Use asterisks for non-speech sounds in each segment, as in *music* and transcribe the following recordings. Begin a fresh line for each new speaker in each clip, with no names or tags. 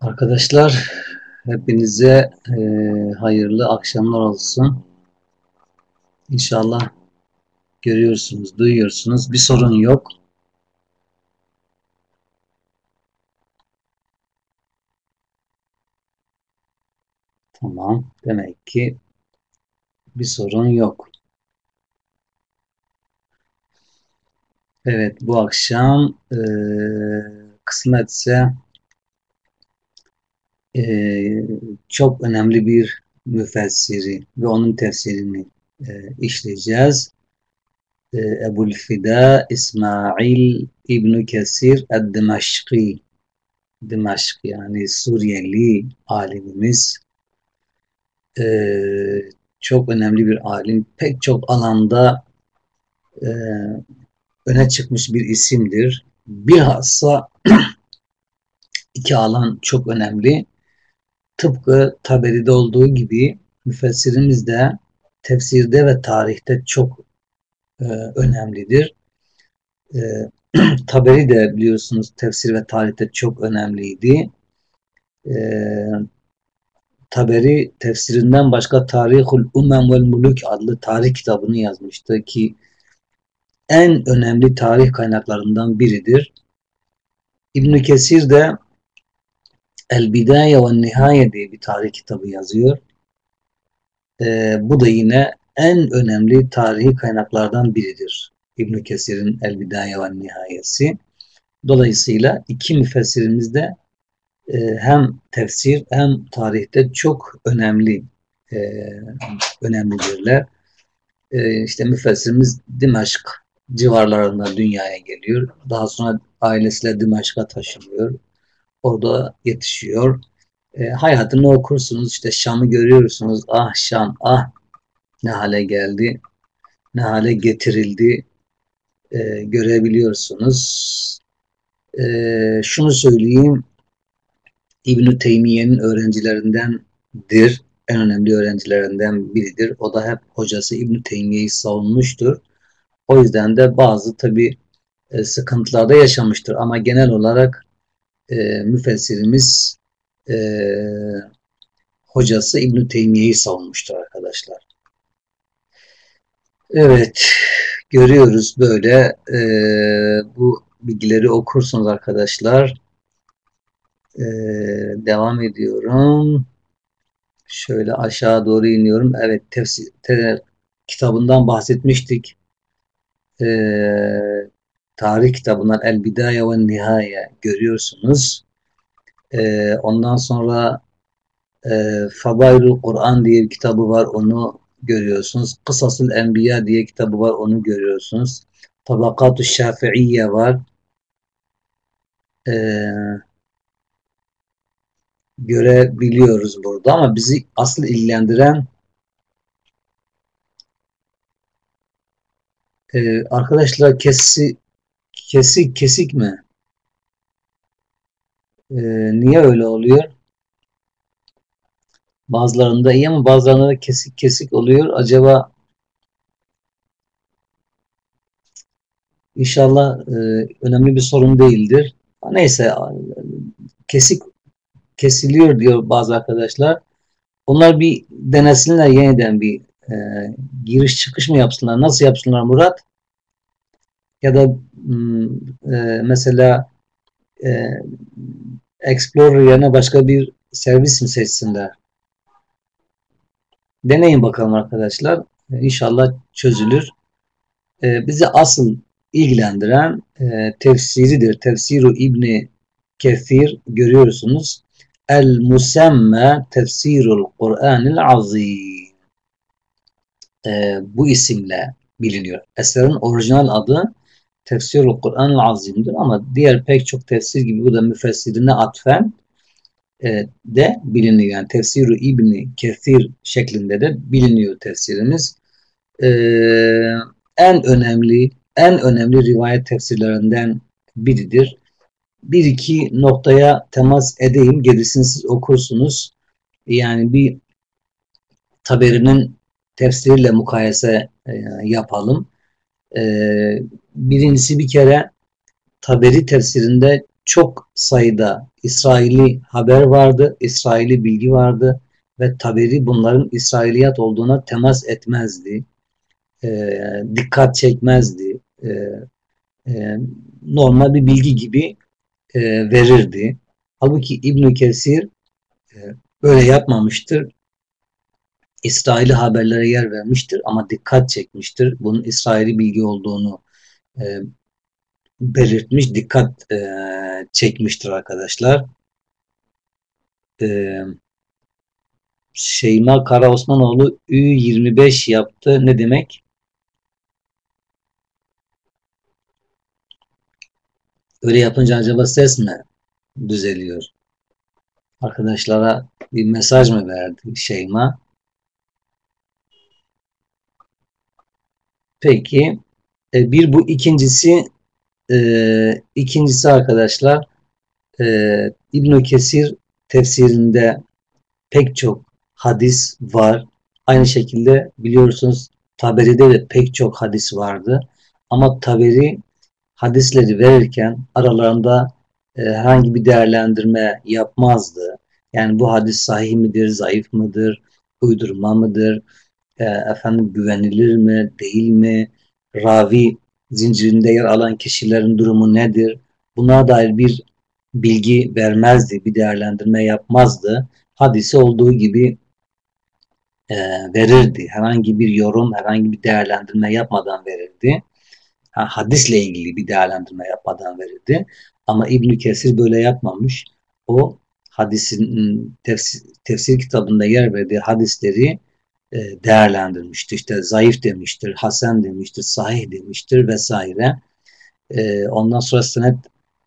Arkadaşlar hepinize e, hayırlı akşamlar olsun. İnşallah görüyorsunuz, duyuyorsunuz. Bir sorun yok. Tamam. Demek ki bir sorun yok. Evet bu akşam e, kısmetse e, çok önemli bir müfessiri ve onun tefsirini e, işleyeceğiz. E, Ebul Fida İsmail İbn Kesir Ed-Dimaşki Dimaşk yani Suriyeli alimimiz e, çok önemli bir alim. Pek çok alanda e, öne çıkmış bir isimdir. Bilhassa *clears throat* iki alan çok önemli. Tıpkı Taberi'de olduğu gibi müfessirimiz de tefsirde ve tarihte çok e, önemlidir. E, *clears throat* Taberi de biliyorsunuz tefsir ve tarihte çok önemliydi. E, Taberi tefsirinden başka Tarihul Umem vel Muluk adlı tarih kitabını yazmıştı ki en önemli tarih kaynaklarından biridir. İbn Kesir de El Bidaye ve Nihaye diye bir tarih kitabı yazıyor. Ee, bu da yine en önemli tarihi kaynaklardan biridir. İbn Kesir'in El Bidaye ve Nihayesi. Dolayısıyla iki müfessirimiz de e, hem tefsir hem tarihte çok önemli e, önemlidirler. E, işte müfessirimiz Dimaşk civarlarında dünyaya geliyor. Daha sonra ailesiyle Dimaşk'a taşınıyor. Orada yetişiyor. E, hayatını okursunuz. işte Şam'ı görüyorsunuz. Ah Şam, ah ne hale geldi, ne hale getirildi e, görebiliyorsunuz. E, şunu söyleyeyim. İbn-i Teymiye'nin öğrencilerindendir. En önemli öğrencilerinden biridir. O da hep hocası İbn-i Teymiye'yi savunmuştur. O yüzden de bazı tabi e, sıkıntılarda yaşamıştır. Ama genel olarak e, müfessirimiz e, hocası İbn-i Teymiye'yi savunmuştur arkadaşlar. Evet, görüyoruz böyle e, bu bilgileri okursunuz arkadaşlar. E, devam ediyorum. Şöyle aşağı doğru iniyorum. Evet, tefsir te, kitabından bahsetmiştik. E, tarih kitabından El Bidaye ve Nihaye görüyorsunuz. E, ondan sonra e, Fabayrul Kur'an diye bir kitabı var. Onu görüyorsunuz. Kısasül Enbiya diye kitabı var. Onu görüyorsunuz. Tabakatü Şafiiye var. Ee, görebiliyoruz burada ama bizi asıl ilgilendiren e, arkadaşlar kesi, kesik kesik mi? E, niye öyle oluyor? Bazılarında iyi ama bazılarında da kesik kesik oluyor. Acaba inşallah e, önemli bir sorun değildir. Neyse kesik kesiliyor diyor bazı arkadaşlar. Onlar bir denesinler yeniden bir e, giriş çıkış mı yapsınlar? Nasıl yapsınlar Murat? Ya da e, mesela e, Explorer yerine başka bir servis mi seçsinler? Deneyin bakalım arkadaşlar. İnşallah çözülür. E, bizi asıl ilgilendiren e, tefsiridir. Tefsiru İbni Kefir görüyorsunuz. El Musemme Tefsirul Kur'anil Azim. E, bu isimle biliniyor. Eserin orijinal adı Tefsirul Kur'anil Azim'dir ama diğer pek çok tefsir gibi bu da müfessirine atfen e, de biliniyor. Yani tefsiru İbni Kethir şeklinde de biliniyor tefsirimiz. E, en önemli en önemli rivayet tefsirlerinden biridir. Bir iki noktaya temas edeyim. Gerisini siz okursunuz. Yani bir Taberi'nin tefsiriyle mukayese e, yapalım. E, birincisi bir kere Taberi tefsirinde çok sayıda İsraili haber vardı, İsraili bilgi vardı ve Taberi bunların İsrailiyat olduğuna temas etmezdi, e, dikkat çekmezdi, e, e, normal bir bilgi gibi e, verirdi. Halbuki İbn Kesir e, böyle yapmamıştır. İsraili haberlere yer vermiştir ama dikkat çekmiştir. Bunun İsraili bilgi olduğunu e, belirtmiş, dikkat e, çekmiştir arkadaşlar. E, Şeyma Kara Osmanoğlu Ü25 yaptı. Ne demek? Öyle yapınca acaba ses mi düzeliyor? Arkadaşlara bir mesaj mı verdi Şeyma? Peki. E, bir bu ikincisi e, ikincisi arkadaşlar e, ibn Kesir tefsirinde pek çok hadis var. Aynı şekilde biliyorsunuz Taberi'de de pek çok hadis vardı. Ama Taberi hadisleri verirken aralarında e, herhangi bir değerlendirme yapmazdı. Yani bu hadis sahih midir, zayıf mıdır, uydurma mıdır, e, efendim güvenilir mi, değil mi, ravi zincirinde yer alan kişilerin durumu nedir? Buna dair bir bilgi vermezdi, bir değerlendirme yapmazdı. Hadisi olduğu gibi e, verirdi. Herhangi bir yorum, herhangi bir değerlendirme yapmadan verirdi. Ha, hadisle ilgili bir değerlendirme yapmadan verirdi. Ama İbn Kesir böyle yapmamış. O hadisin tefsir, tefsir kitabında yer verdiği hadisleri e, değerlendirmiştir. İşte zayıf demiştir, hasen demiştir, sahih demiştir vesaire. E, ondan sonra senet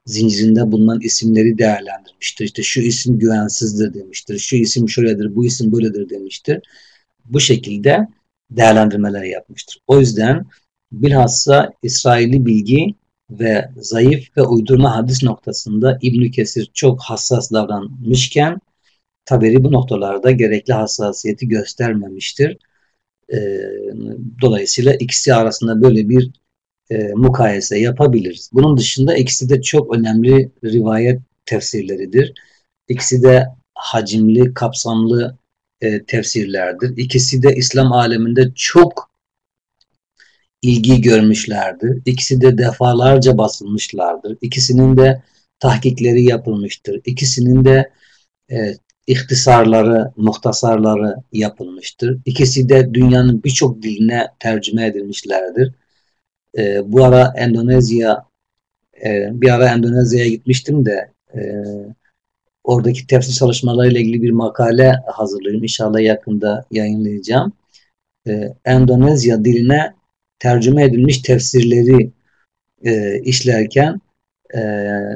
zincirinde bulunan isimleri değerlendirmiştir. İşte şu isim güvensizdir demiştir, şu isim şöyledir, bu isim böyledir demiştir. Bu şekilde değerlendirmeler yapmıştır. O yüzden bilhassa İsraili bilgi ve zayıf ve uydurma hadis noktasında İbn Kesir çok hassas davranmışken Taberi bu noktalarda gerekli hassasiyeti göstermemiştir. E, dolayısıyla ikisi arasında böyle bir e, mukayese yapabiliriz. Bunun dışında ikisi de çok önemli rivayet tefsirleridir. İkisi de hacimli, kapsamlı e, tefsirlerdir. İkisi de İslam aleminde çok ilgi görmüşlerdir. İkisi de defalarca basılmışlardır. İkisinin de tahkikleri yapılmıştır. İkisinin de e, ihtisarları, muhtasarları yapılmıştır. İkisi de dünyanın birçok diline tercüme edilmişlerdir. E, bu ara Endonezya, e, bir ara Endonezya'ya gitmiştim de e, oradaki tefsir çalışmalarıyla ilgili bir makale hazırlıyorum. İnşallah yakında yayınlayacağım. E, Endonezya diline tercüme edilmiş tefsirleri e, işlerken e,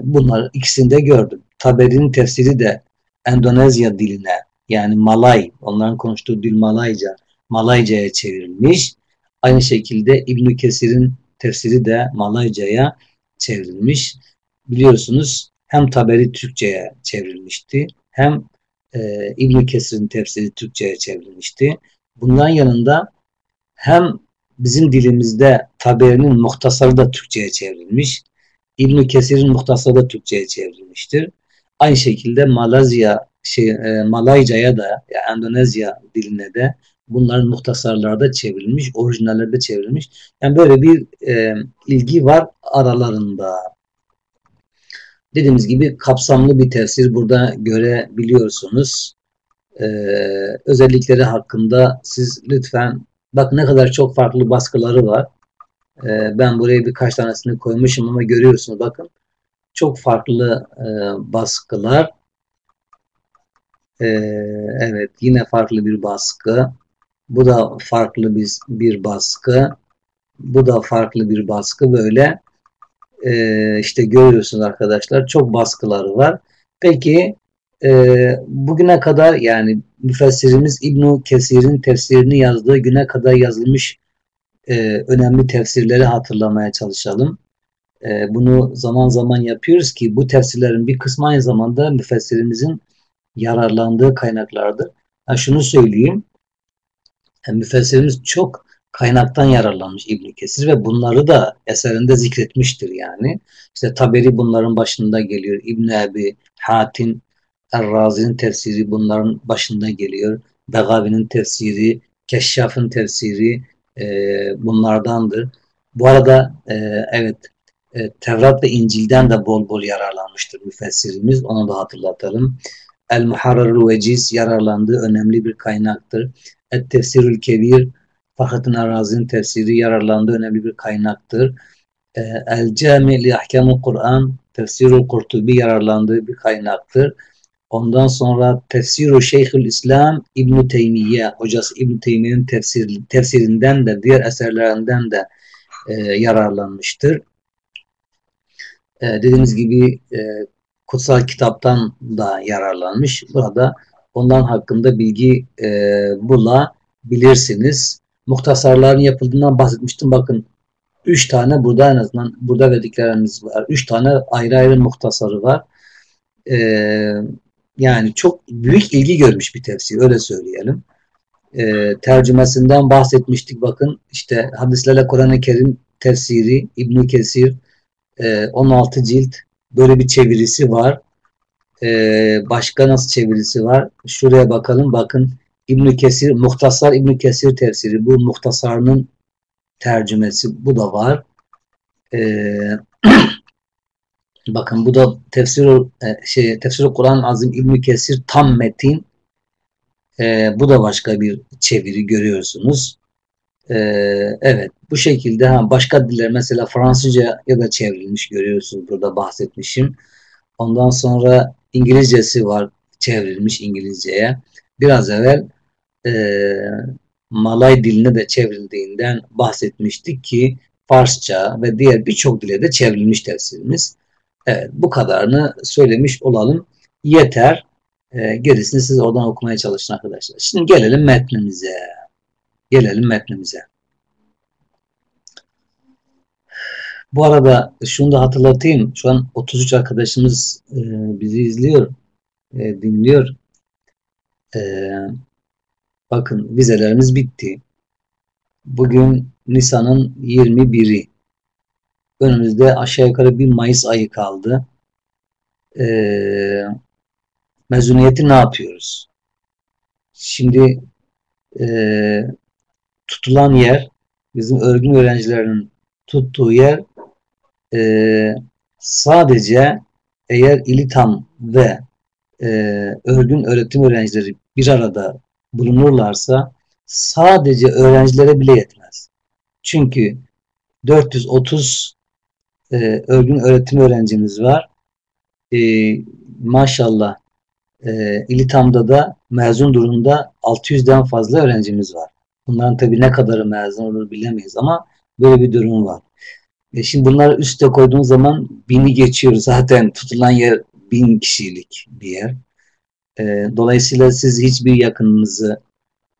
bunlar ikisini de gördüm. Taberi'nin tefsiri de Endonezya diline yani Malay, onların konuştuğu dil Malayca, Malayca'ya çevrilmiş. Aynı şekilde İbn Kesir'in tefsiri de Malayca'ya çevrilmiş. Biliyorsunuz hem Taberi Türkçe'ye çevrilmişti hem e, İbn Kesir'in tefsiri Türkçe'ye çevrilmişti. Bundan yanında hem bizim dilimizde Taberi'nin muhtasarı da Türkçe'ye çevrilmiş. İbn Kesir'in muhtasarı da Türkçe'ye çevrilmiştir. Aynı şekilde Malezya, şey, e, Malayca'ya da yani Endonezya diline de bunların muhtasarlarda çevrilmiş, orijinallerde çevrilmiş. Yani böyle bir e, ilgi var aralarında. Dediğimiz gibi kapsamlı bir tefsir burada görebiliyorsunuz. Ee, özellikleri hakkında siz lütfen bak ne kadar çok farklı baskıları var. Ee, ben buraya birkaç tanesini koymuşum ama görüyorsunuz bakın çok farklı e, baskılar. E, evet yine farklı bir baskı. Bu da farklı bir, bir baskı. Bu da farklı bir baskı böyle. E, işte görüyorsunuz arkadaşlar çok baskıları var. Peki e, bugüne kadar yani müfessirimiz İbn Kesir'in tefsirini yazdığı güne kadar yazılmış e, önemli tefsirleri hatırlamaya çalışalım. E, bunu zaman zaman yapıyoruz ki bu tefsirlerin bir kısmı aynı zamanda müfessirimizin yararlandığı kaynaklardır. Ha, şunu söyleyeyim. Yani müfessirimiz çok kaynaktan yararlanmış İbn Kesir ve bunları da eserinde zikretmiştir yani. İşte Taberi bunların başında geliyor. İbn Ebi Hatim Er-Razi'nin tefsiri bunların başında geliyor. Begavi'nin tefsiri, Keşşaf'ın tefsiri e, bunlardandır. Bu arada e, evet e, Tevrat ve İncil'den de bol bol yararlanmıştır müfessirimiz. Onu da hatırlatalım. El-Muharrarul Veciz yararlandığı önemli bir kaynaktır. Et-Tefsirül Kebir Fahrettin Arazi'nin tefsiri yararlandığı önemli bir kaynaktır. E, El-Cami li Ahkamul Kur'an Tefsirul Kurtubi yararlandığı bir kaynaktır. Ondan sonra Tefsiru Şeyhül İslam İbn Teymiye hocası İbn Teymiye'nin tefsir, tefsirinden de diğer eserlerinden de e, yararlanmıştır. E, gibi e, kutsal kitaptan da yararlanmış. Burada ondan hakkında bilgi e, bulabilirsiniz. Muhtasarların yapıldığından bahsetmiştim. Bakın üç tane burada en azından burada verdiklerimiz var. Üç tane ayrı ayrı muhtasarı var. Ee, yani çok büyük ilgi görmüş bir tefsir öyle söyleyelim. Ee, tercümesinden bahsetmiştik bakın işte hadislerle Kur'an-ı Kerim tefsiri İbn Kesir e, 16 cilt böyle bir çevirisi var. Ee, başka nasıl çevirisi var? Şuraya bakalım bakın İbn Kesir Muhtasar İbn Kesir tefsiri bu muhtasarının tercümesi bu da var. Ee, *clears throat* bakın bu da tefsir e, şey tefsir Kur'an Azim İbn Kesir tam metin. Ee, bu da başka bir çeviri görüyorsunuz. Ee, evet bu şekilde ha, başka diller mesela Fransızca ya da çevrilmiş görüyorsunuz burada bahsetmişim. Ondan sonra İngilizcesi var çevrilmiş İngilizceye. Biraz evvel e, Malay diline de çevrildiğinden bahsetmiştik ki Farsça ve diğer birçok dile de çevrilmiş tefsirimiz. Evet bu kadarını söylemiş olalım. Yeter. E, gerisini siz oradan okumaya çalışın arkadaşlar. Şimdi gelelim metnimize. Gelelim metnimize. Bu arada şunu da hatırlatayım. Şu an 33 arkadaşımız e, bizi izliyor, e, dinliyor. E, bakın vizelerimiz bitti. Bugün Nisan'ın 21'i. Önümüzde aşağı yukarı bir Mayıs ayı kaldı. Mezuniyeti ne yapıyoruz? Şimdi tutulan yer, bizim örgün öğrencilerinin tuttuğu yer e, sadece eğer İlitam ve e, örgün öğretim öğrencileri bir arada bulunurlarsa sadece öğrencilere bile yetmez. Çünkü 430 e, örgün öğretim öğrencimiz var. E, maşallah e, İlitam'da da mezun durumda 600'den fazla öğrencimiz var. Bunların tabii ne kadarı mezun olur bilemeyiz ama böyle bir durum var. E şimdi bunları üste koyduğun zaman bini geçiyor. *laughs* Zaten tutulan yer bin kişilik bir yer. E, dolayısıyla siz hiçbir yakınınızı,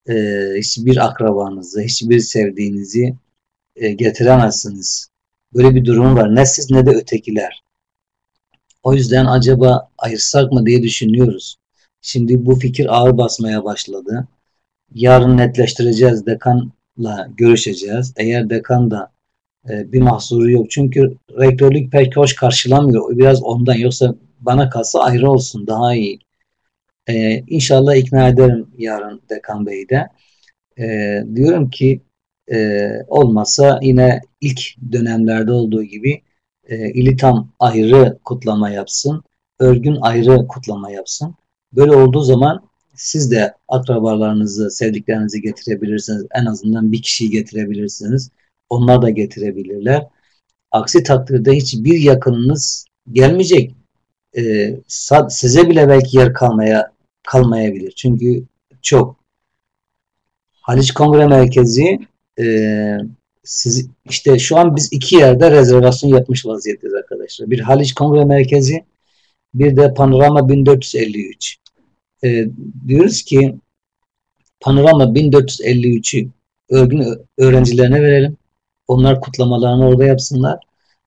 e, hiçbir akrabanızı, hiçbir sevdiğinizi e, getiremezsiniz. Böyle bir durum var. Ne siz ne de ötekiler. O yüzden acaba ayırsak mı diye düşünüyoruz. Şimdi bu fikir ağır basmaya başladı. Yarın netleştireceğiz. Dekanla görüşeceğiz. Eğer dekan da e, bir mahsuru yok. Çünkü rektörlük pek hoş karşılamıyor. Biraz ondan. Yoksa bana kalsa ayrı olsun. Daha iyi. E, inşallah ikna ederim yarın dekan beyi de. E, diyorum ki e, olmasa yine ilk dönemlerde olduğu gibi e, İlitam ayrı kutlama yapsın. Örgün ayrı kutlama yapsın. Böyle olduğu zaman siz de akrabalarınızı, sevdiklerinizi getirebilirsiniz. En azından bir kişiyi getirebilirsiniz. Onlar da getirebilirler. Aksi takdirde hiçbir yakınınız gelmeyecek. Ee, size bile belki yer kalmaya kalmayabilir. Çünkü çok. Haliç Kongre Merkezi e, siz, işte şu an biz iki yerde rezervasyon yapmış vaziyetteyiz arkadaşlar. Bir Haliç Kongre Merkezi bir de Panorama 1453. E, diyoruz ki Panorama 1453'ü örgün öğrencilerine verelim. Onlar kutlamalarını orada yapsınlar.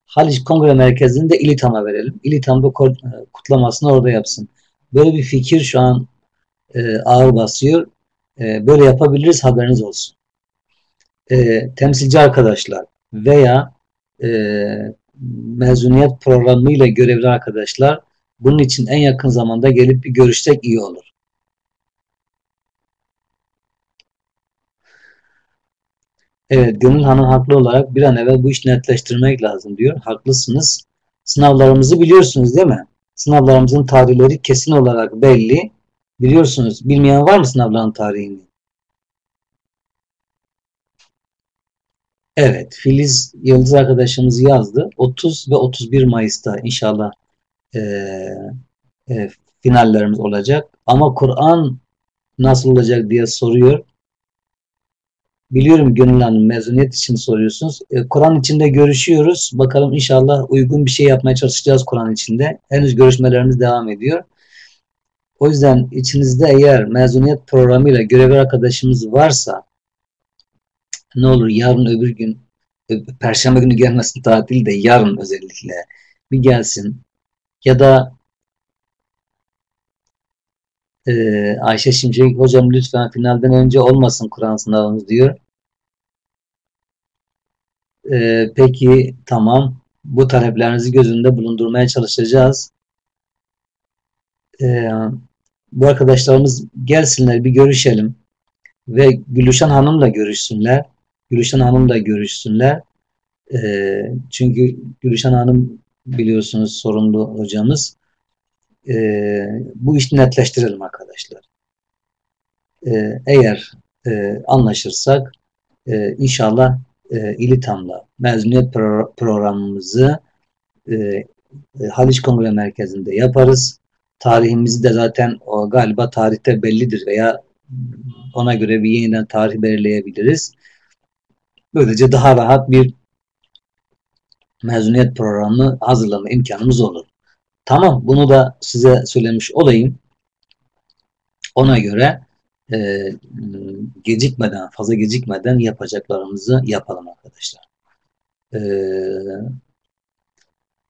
Haliç Kongre Merkezi'ni de İlitam'a verelim. İlitam da e, kutlamasını orada yapsın. Böyle bir fikir şu an e, ağır basıyor. E, böyle yapabiliriz haberiniz olsun. e, temsilci arkadaşlar veya e, mezuniyet programıyla görevli arkadaşlar bunun için en yakın zamanda gelip bir görüşsek iyi olur. Evet, Gönül Hanım haklı olarak bir an evvel bu işi netleştirmek lazım diyor. Haklısınız. Sınavlarımızı biliyorsunuz değil mi? Sınavlarımızın tarihleri kesin olarak belli. Biliyorsunuz. Bilmeyen var mı sınavların tarihini? Evet, Filiz Yıldız arkadaşımız yazdı. 30 ve 31 Mayıs'ta inşallah e, e, finallerimiz olacak. Ama Kur'an nasıl olacak diye soruyor. Biliyorum Gönül Hanım mezuniyet için soruyorsunuz. E, Kur'an içinde görüşüyoruz. Bakalım inşallah uygun bir şey yapmaya çalışacağız Kur'an içinde. Henüz görüşmelerimiz devam ediyor. O yüzden içinizde eğer mezuniyet programıyla görevli arkadaşımız varsa ne olur yarın öbür gün Perşembe günü gelmesin tatil de yarın özellikle bir gelsin. Ya da ee, Ayşe Şimşek hocam lütfen finalden önce olmasın Kur'an sınavımız diyor. Ee, peki tamam. Bu taleplerinizi gözünde bulundurmaya çalışacağız. Ee, bu arkadaşlarımız gelsinler bir görüşelim. Ve Gülüşen Hanım'la görüşsünler. Gülüşen Hanım'la görüşsünler. Ee, çünkü Gülüşen Hanım biliyorsunuz sorumlu hocamız e, bu işi netleştirelim arkadaşlar. E, eğer e, anlaşırsak e, inşallah e, İlitam'la mezuniyet pro programımızı e, e, Haliç Kongre Merkezi'nde yaparız. Tarihimizi de zaten o, galiba tarihte bellidir veya ona göre bir yeniden tarih belirleyebiliriz. Böylece daha rahat bir mezuniyet programı hazırlama imkanımız olur. Tamam bunu da size söylemiş olayım. Ona göre e, gecikmeden, fazla gecikmeden yapacaklarımızı yapalım arkadaşlar. E,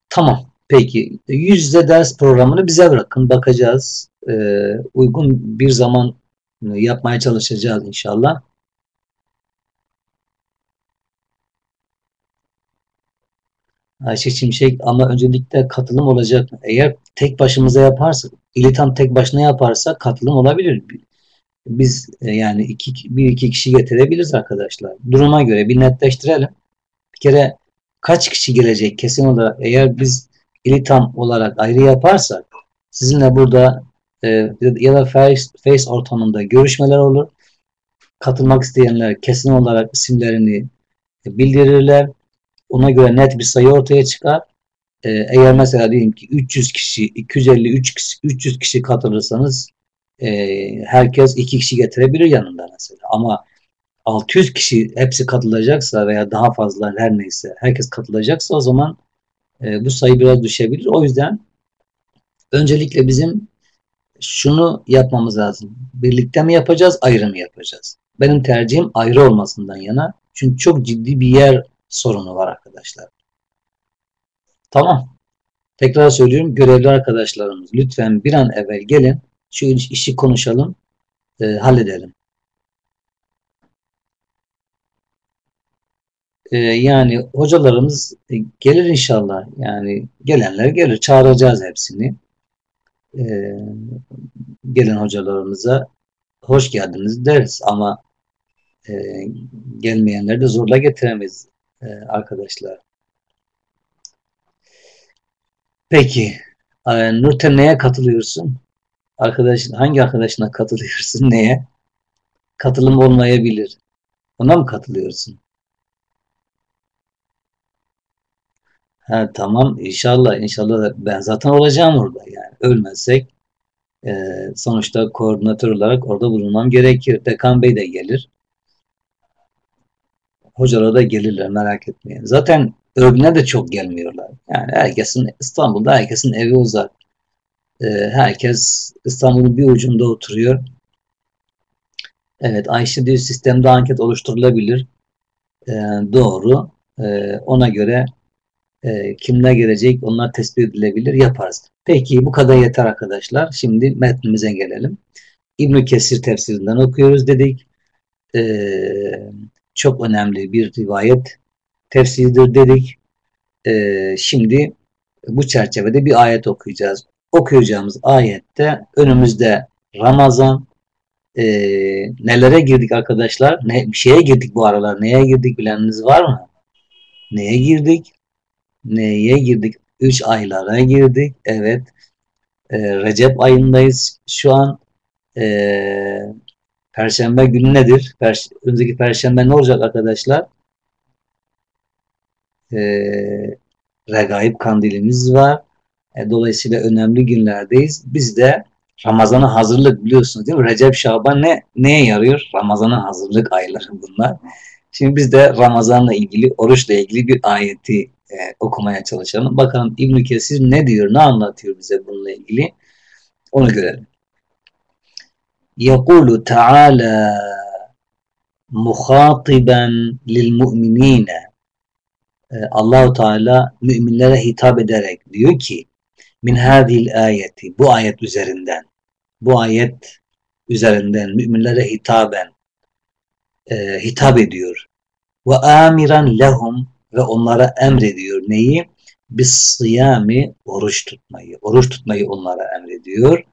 tamam. Peki. Yüz yüze ders programını bize bırakın. Bakacağız. E, uygun bir zaman yapmaya çalışacağız inşallah. Ayşe Şimşek ama öncelikle katılım olacak. Eğer tek başımıza yaparsak, İlitan tek başına yaparsa katılım olabilir. Biz e, yani iki, bir iki kişi getirebiliriz arkadaşlar. Duruma göre bir netleştirelim. Bir kere kaç kişi gelecek kesin olarak eğer biz İlitan olarak ayrı yaparsak sizinle burada e, ya da face, face ortamında görüşmeler olur. Katılmak isteyenler kesin olarak isimlerini bildirirler ona göre net bir sayı ortaya çıkar. Ee, eğer mesela diyelim ki 300 kişi, 250, 300 kişi katılırsanız e, herkes iki kişi getirebilir yanında mesela. Ama 600 kişi hepsi katılacaksa veya daha fazla her neyse herkes katılacaksa o zaman e, bu sayı biraz düşebilir. O yüzden öncelikle bizim şunu yapmamız lazım. Birlikte mi yapacağız, ayrı mı yapacağız? Benim tercihim ayrı olmasından yana. Çünkü çok ciddi bir yer sorunu var arkadaşlar. Tamam. Tekrar söylüyorum görevli arkadaşlarımız lütfen bir an evvel gelin şu işi konuşalım e, halledelim. E, yani hocalarımız e, gelir inşallah. Yani gelenler gelir. Çağıracağız hepsini. E, gelen hocalarımıza hoş geldiniz deriz ama e, gelmeyenleri de zorla getiremeyiz e, arkadaşlar. Peki. E, Nurten neye katılıyorsun? Arkadaş, hangi arkadaşına katılıyorsun? *laughs* Neye? Katılım olmayabilir. Ona mı katılıyorsun? Ha, tamam inşallah inşallah ben zaten olacağım orada yani ölmezsek e, sonuçta koordinatör olarak orada bulunmam gerekir. Dekan Bey de gelir hocalar da gelirler merak etmeyin. Zaten Örgün'e de çok gelmiyorlar. Yani herkesin İstanbul'da herkesin evi uzak. Ee, herkes İstanbul'un bir ucunda oturuyor. Evet Ayşe diyor sistemde anket oluşturulabilir. Ee, doğru. Ee, ona göre e, kimler gelecek onlar tespit edilebilir yaparız. Peki bu kadar yeter arkadaşlar. Şimdi metnimize gelelim. İbn Kesir tefsirinden okuyoruz dedik. Ee, çok önemli bir rivayet tefsiridir dedik. Ee, şimdi bu çerçevede bir ayet okuyacağız. Okuyacağımız ayette önümüzde Ramazan e, nelere girdik arkadaşlar? Ne, bir şeye girdik bu aralar. Neye girdik bileniniz var mı? Neye girdik? Neye girdik? Üç aylara girdik. Evet. E, Recep ayındayız şu an. E, Perşembe günü nedir? Per önümüzdeki Perşembe ne olacak arkadaşlar? E, Regaib kandilimiz var. E, dolayısıyla önemli günlerdeyiz. Biz de Ramazan'a hazırlık biliyorsunuz değil mi? Recep, Şaban ne neye yarıyor? Ramazan'a hazırlık ayları bunlar. Şimdi biz de Ramazan'la ilgili, oruçla ilgili bir ayeti e, okumaya çalışalım. Bakalım İbn Kesir ne diyor, ne anlatıyor bize bununla ilgili? Onu görelim. يقول تعالى muhatiben lil mu'minine Allahu Teala müminlere hitap ederek diyor ki min hadil ayeti bu ayet üzerinden bu ayet üzerinden müminlere hitaben e, hitap ediyor ve amiran lehum ve onlara emrediyor neyi? Bis sıyami oruç tutmayı. Oruç tutmayı onlara emrediyor.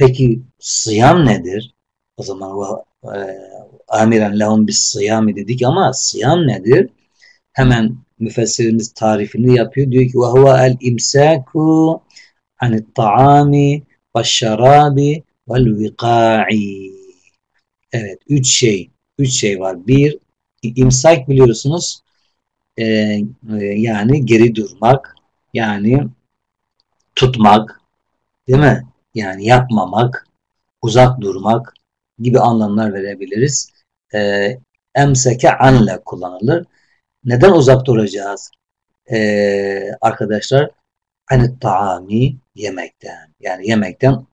Peki sıyam nedir? O zaman e, amiren lehum bis sıyami dedik ama sıyam nedir? Hemen müfessirimiz tarifini yapıyor. Diyor ki ve huve el imsaku anit taami ve şarabi vel vika'i. Evet, üç şey. Üç şey var. Bir, imsak biliyorsunuz e, e, yani geri durmak, yani tutmak, değil mi? Yani yapmamak, uzak durmak gibi anlamlar verebiliriz. E, emseke anle kullanılır. Neden uzak duracağız? Ee, arkadaşlar hani taami yemekten. Yani yemekten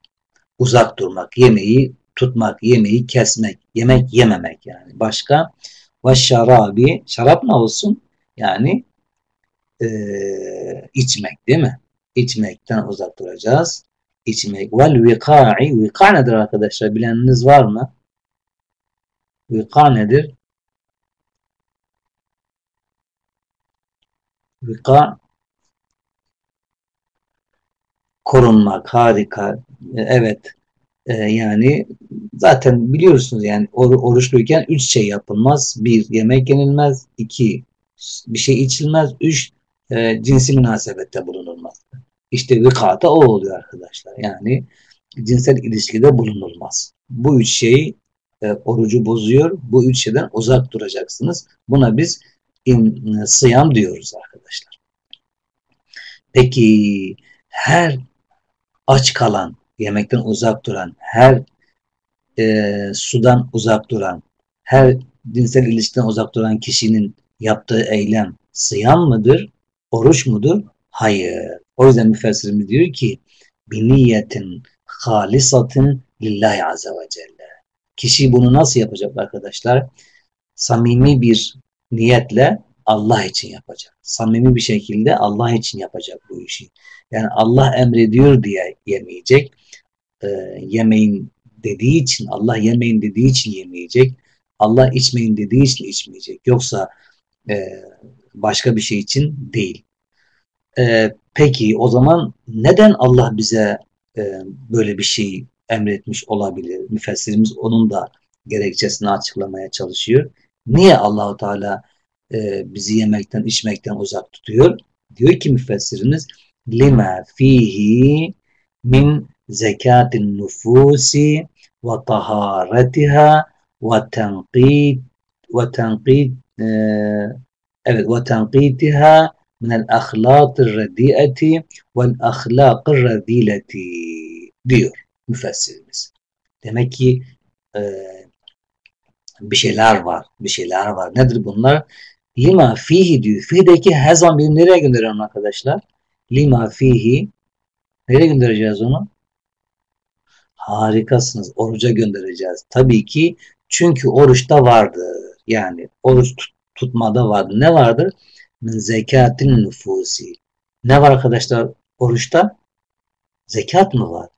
uzak durmak. Yemeği tutmak, yemeği kesmek, yemek yememek yani. Başka ve şarabi, şarap ne olsun? Yani e, içmek değil mi? İçmekten uzak duracağız. İçmek. Vel vika'i, vika nedir arkadaşlar? Bileniniz var mı? Vika nedir? Vika korunmak harika. E, evet. Ee, yani zaten biliyorsunuz yani or oruçluyken üç şey yapılmaz. Bir, yemek yenilmez. iki bir şey içilmez. Üç, e, cinsi münasebette bulunulmaz. İşte vikata o oluyor arkadaşlar. Yani cinsel ilişkide bulunulmaz. Bu üç şey e, orucu bozuyor. Bu üç şeyden uzak duracaksınız. Buna biz in, sıyam diyoruz arkadaşlar. Peki her aç kalan, yemekten uzak duran, her e, sudan uzak duran, her dinsel ilişkiden uzak duran kişinin yaptığı eylem sıyam mıdır, oruç mudur? Hayır. O yüzden müfessirimiz diyor ki bir niyetin halisatin lillahi azze ve celle. Kişi bunu nasıl yapacak arkadaşlar? Samimi bir niyetle Allah için yapacak. Samimi bir şekilde Allah için yapacak bu işi. Yani Allah emrediyor diye yemeyecek. E, yemeyin dediği için, Allah yemeyin dediği için yemeyecek. Allah içmeyin dediği için içmeyecek. Yoksa e, başka bir şey için değil. E, peki o zaman neden Allah bize e, böyle bir şey emretmiş olabilir? Müfessirimiz onun da gerekçesini açıklamaya çalışıyor. Niye Allahu Teala e, bizi yemekten, içmekten uzak tutuyor? Diyor ki müfessirimiz lima fihi min zekatin nufusi ve taharetiha ve tenkid ve tenkid e, evet ve tenkidha min el ahlakir redi'eti vel ahlakir redileti diyor müfessirimiz. Demek ki e, bir şeyler var. Bir şeyler var. Nedir bunlar? Lima fihi diyor. Fi'deki her zaman birini nereye gönderiyorum arkadaşlar? Lima fihi nereye göndereceğiz onu? Harikasınız. Oruca göndereceğiz. Tabii ki çünkü oruçta vardı. Yani oruç tutmada vardı. Ne vardır? Min zekatin nüfusi. Ne var arkadaşlar oruçta? Zekat mı var?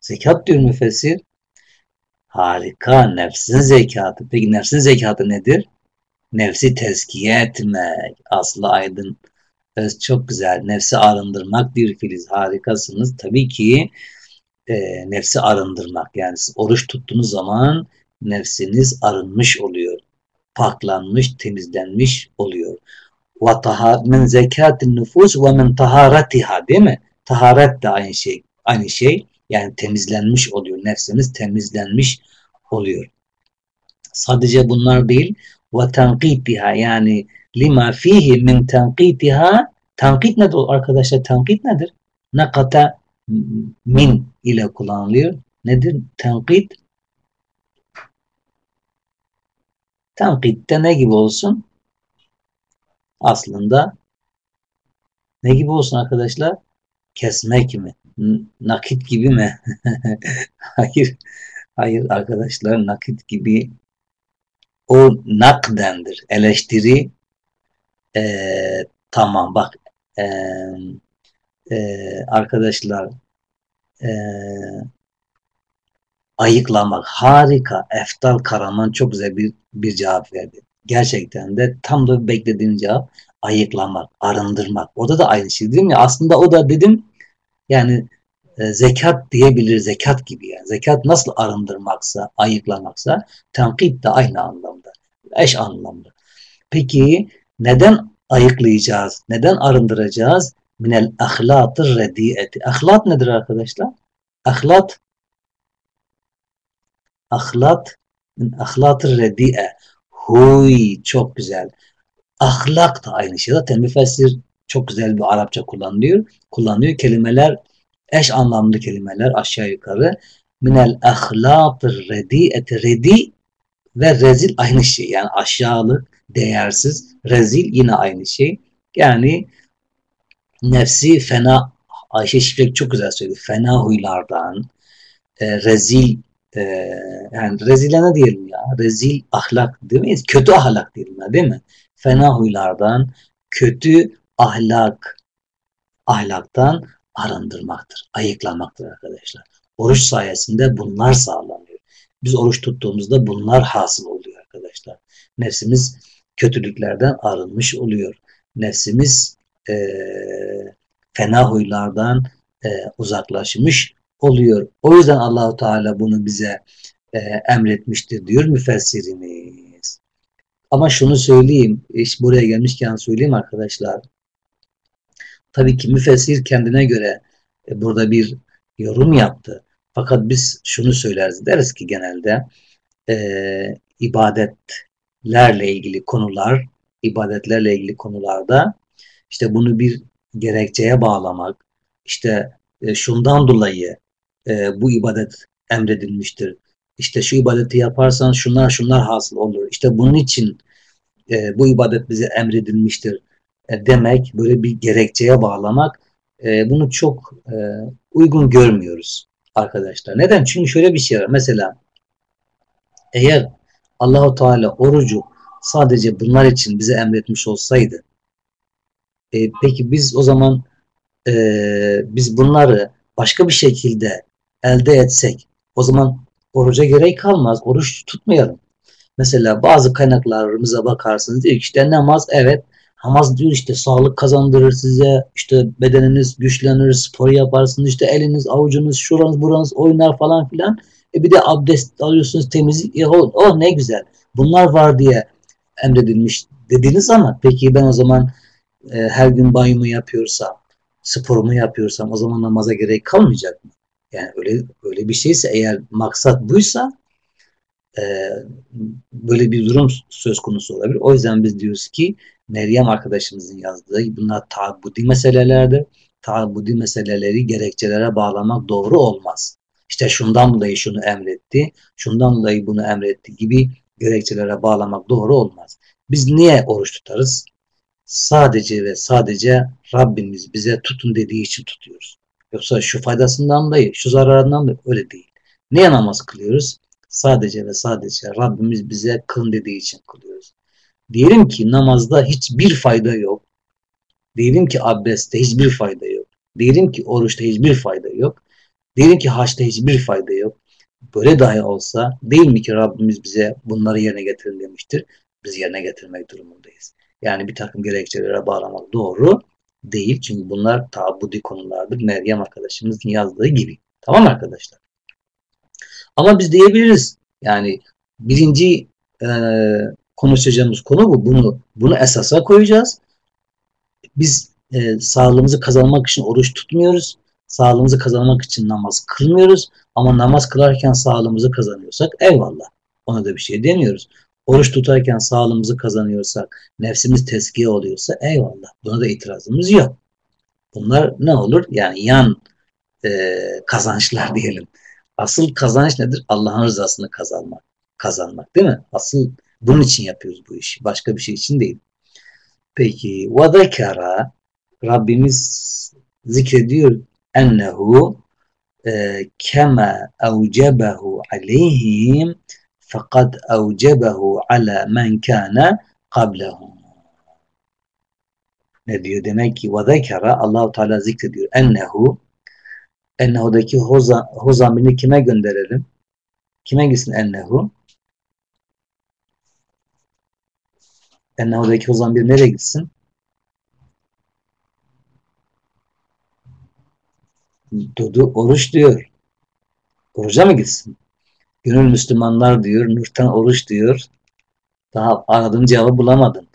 Zekat diyor müfessir. Harika. Nefsin zekatı. Peki nefsin zekatı nedir? Nefsi tezkiye etmek. Aslı aydın. Evet, çok güzel. Nefsi arındırmak bir Filiz. Harikasınız. Tabii ki e, nefsi arındırmak. Yani oruç tuttuğunuz zaman nefsiniz arınmış oluyor. Paklanmış, temizlenmiş oluyor. Ve taha min zekatin nüfus ve min taharatiha değil mi? Taharet de aynı şey. Aynı şey. Yani temizlenmiş oluyor. Nefsimiz temizlenmiş oluyor. Sadece bunlar değil. Ve tenkitiha yani lima fihi min tenkitiha tenkit nedir arkadaşlar? Tenkit nedir? Nakata min ile kullanılıyor. Nedir? Tenkit Tenkitte ne gibi olsun? Aslında ne gibi olsun arkadaşlar? Kesmek mi? Nakit gibi mi? *laughs* hayır. Hayır arkadaşlar nakit gibi o nakdendir. Eleştiri e, tamam bak e, e, arkadaşlar e, ayıklamak harika. Eftal Karaman çok güzel bir, bir cevap verdi. Gerçekten de tam da beklediğim cevap ayıklamak, arındırmak. Orada da aynı şey değil mi? Aslında o da dedim yani e, zekat diyebilir zekat gibi yani. Zekat nasıl arındırmaksa, ayıklamaksa tenkit de aynı anlamda. Eş anlamda. Peki neden ayıklayacağız? Neden arındıracağız? Minel ahlatır rediyeti. Ahlat nedir arkadaşlar? Ahlat ahlat min ahlatır rediye. Huy çok güzel. Ahlak da aynı şey. Zaten müfessir çok güzel bir Arapça kullanılıyor. Kullanıyor. Kelimeler eş anlamlı kelimeler aşağı yukarı. Minel ahlâtır redi'et redi ve rezil aynı şey. Yani aşağılık, değersiz. Rezil yine aynı şey. Yani nefsi fena Ayşe Şifrek çok güzel söyledi. Fena huylardan, e, rezil e, yani rezile ne diyelim ya? Rezil ahlak demeyiz. Kötü ahlak diyelim ya değil mi? Fena huylardan, kötü ahlak ahlaktan arındırmaktır, ayıklamaktır arkadaşlar. Oruç sayesinde bunlar sağlanıyor. Biz oruç tuttuğumuzda bunlar hasıl oluyor arkadaşlar. Nefsimiz kötülüklerden arınmış oluyor. Nefsimiz e, fena huylardan e, uzaklaşmış oluyor. O yüzden Allahu Teala bunu bize e, emretmiştir diyor müfessirimiz. Ama şunu söyleyeyim, iş buraya gelmişken söyleyeyim arkadaşlar. Tabii ki müfessir kendine göre e, burada bir yorum yaptı. Fakat biz şunu söyleriz, deriz ki genelde e, ibadetlerle ilgili konular, ibadetlerle ilgili konularda işte bunu bir gerekçeye bağlamak, işte e, şundan dolayı e, bu ibadet emredilmiştir. İşte şu ibadeti yaparsan şunlar şunlar hasıl olur. İşte bunun için e, bu ibadet bize emredilmiştir e, demek, böyle bir gerekçeye bağlamak e, bunu çok e, uygun görmüyoruz arkadaşlar. Neden? Çünkü şöyle bir şey var. Mesela eğer Allahu Teala orucu sadece bunlar için bize emretmiş olsaydı e, peki biz o zaman e, biz bunları başka bir şekilde elde etsek o zaman oruca gerek kalmaz. Oruç tutmayalım. Mesela bazı kaynaklarımıza bakarsınız diyor işte namaz evet namaz diyor işte sağlık kazandırır size işte bedeniniz güçlenir spor yaparsınız işte eliniz avucunuz şuranız buranız oynar falan filan e bir de abdest alıyorsunuz temizlik e, oh, oh ne güzel bunlar var diye emredilmiş dediniz ama peki ben o zaman e, her gün banyomu yapıyorsam sporumu yapıyorsam o zaman namaza gerek kalmayacak mı? Yani öyle öyle bir şeyse eğer maksat buysa e, böyle bir durum söz konusu olabilir. O yüzden biz diyoruz ki Meryem arkadaşımızın yazdığı bunlar tabudi meselelerdir. Tabudi meseleleri gerekçelere bağlamak doğru olmaz. İşte şundan dolayı şunu emretti, şundan dolayı bunu emretti gibi gerekçelere bağlamak doğru olmaz. Biz niye oruç tutarız? Sadece ve sadece Rabbimiz bize tutun dediği için tutuyoruz. Yoksa şu faydasından dolayı, şu zararından dolayı öyle değil. Niye namaz kılıyoruz? Sadece ve sadece Rabbimiz bize kılın dediği için kılıyoruz. Diyelim ki namazda hiçbir fayda yok. Diyelim ki abdestte hiçbir fayda yok. Diyelim ki oruçta hiçbir fayda yok. Diyelim ki haçta hiçbir fayda yok. Böyle dahi olsa değil mi ki Rabbimiz bize bunları yerine getirin demiştir. Biz yerine getirmek durumundayız. Yani bir takım gerekçelere bağlamak doğru değil. Çünkü bunlar tabudi konulardır. Meryem arkadaşımızın yazdığı gibi. Tamam arkadaşlar? Ama biz diyebiliriz. Yani birinci e, konuşacağımız konu bu. Bunu bunu esasa koyacağız. Biz e, sağlığımızı kazanmak için oruç tutmuyoruz. Sağlığımızı kazanmak için namaz kılmıyoruz. Ama namaz kılarken sağlığımızı kazanıyorsak eyvallah. Ona da bir şey demiyoruz. Oruç tutarken sağlığımızı kazanıyorsak, nefsimiz teskiye oluyorsa eyvallah. Buna da itirazımız yok. Bunlar ne olur? Yani yan e, kazançlar *laughs* diyelim. Asıl kazanç nedir? Allah'ın rızasını kazanmak. Kazanmak değil mi? Asıl bunun için yapıyoruz bu işi. Başka bir şey için değil. Peki vadakara Rabbimiz zikrediyor ennehu e, kema evcebehu aleyhim fakat evcebehu ala men kana qablahum. Ne diyor? Demek ki وَذَكَرَ Allahu Teala zikrediyor ennehu ennehu'daki hoza, hozamini kime gönderelim? Kime gitsin ennehu? Ennehu'daki hozamir nereye gitsin? Dudu oruç diyor. Oruca mı gitsin? Gönül Müslümanlar diyor. Nurtan oruç diyor. Daha aradığım cevabı bulamadım.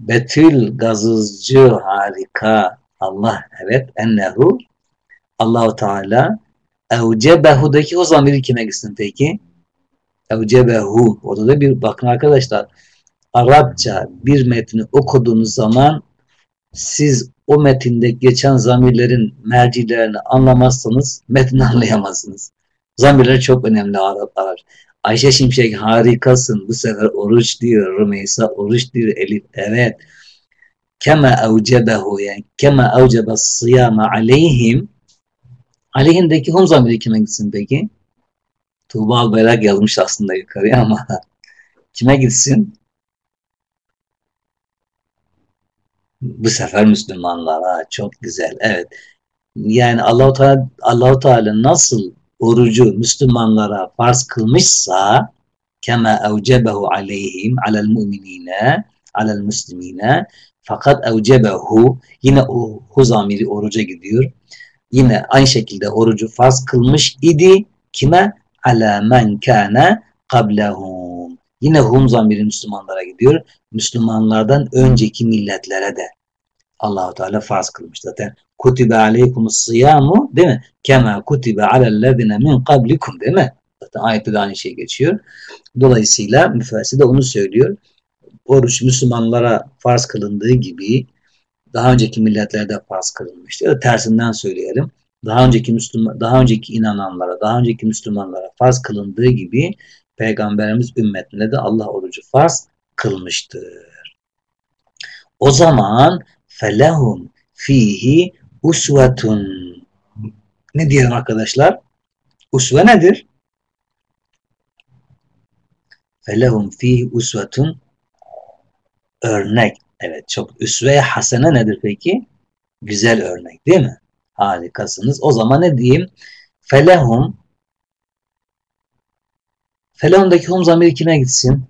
Betül gazızcı harika. Allah evet ennehu Allahu Teala evcebehu'daki o zamiri kime gitsin peki? Evcebehu. Orada da bir bakın arkadaşlar. Arapça bir metni okuduğunuz zaman siz o metinde geçen zamirlerin mercilerini anlamazsanız metni anlayamazsınız. Zamirler çok önemli Arap Arap. Ayşe Şimşek harikasın. Bu sefer oruç diyor. Rümeysa oruç diyor. Elif evet. Kema evcebehu yani kema evcebe sıyama aleyhim aleyhindeki hum zamiri kime gitsin peki? Tuğba Albayrak yazmış aslında yukarıya ama *laughs* kime gitsin? Bu sefer Müslümanlara çok güzel. Evet. Yani Allahu Teala Allahu Teala nasıl orucu Müslümanlara farz kılmışsa kema evcebehu aleyhim alel mu'minine alel muslimine fakat evcebehu yine o hu oruca gidiyor. Yine aynı şekilde orucu farz kılmış idi. Kime? Ala men kâne kablehum. Yine hum zamiri Müslümanlara gidiyor. Müslümanlardan önceki milletlere de Allahu Teala farz kılmış zaten. Kutibe aleykumus siyamu değil mi? Kema kutibe alellezine min kablikum değil mi? Zaten ayette de aynı şey geçiyor. Dolayısıyla müfessir de onu söylüyor. Oruç Müslümanlara farz kılındığı gibi daha önceki milletlerde farz kılınmıştı. Ya da tersinden söyleyelim. Daha önceki Müslüman, daha önceki inananlara, daha önceki Müslümanlara farz kılındığı gibi Peygamberimiz ümmetine de Allah orucu farz kılmıştır. O zaman felehum fihi usvetun. Ne diyelim arkadaşlar? Usve nedir? Felehum fihi usvetun örnek. Evet çok üsve hasene nedir peki? Güzel örnek değil mi? Harikasınız. O zaman ne diyeyim? Felehum Felehum'daki hum zamiri kime gitsin?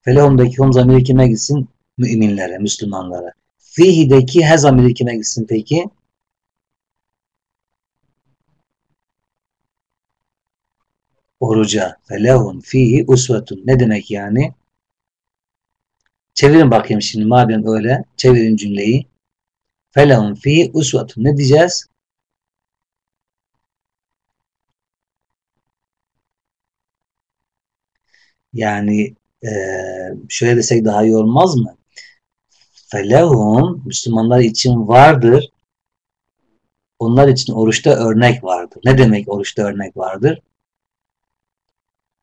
Felehum'daki hum zamiri kime gitsin? Müminlere, Müslümanlara. Fihi'deki he zamiri kime gitsin peki? oruca. Felehun fihi usvetun. Ne demek yani? Çevirin bakayım şimdi madem öyle. Çevirin cümleyi. Felehun fihi usvetun. Ne diyeceğiz? Yani e, şöyle desek daha iyi olmaz mı? Felehum Müslümanlar için vardır. Onlar için oruçta örnek vardır. Ne demek oruçta örnek vardır?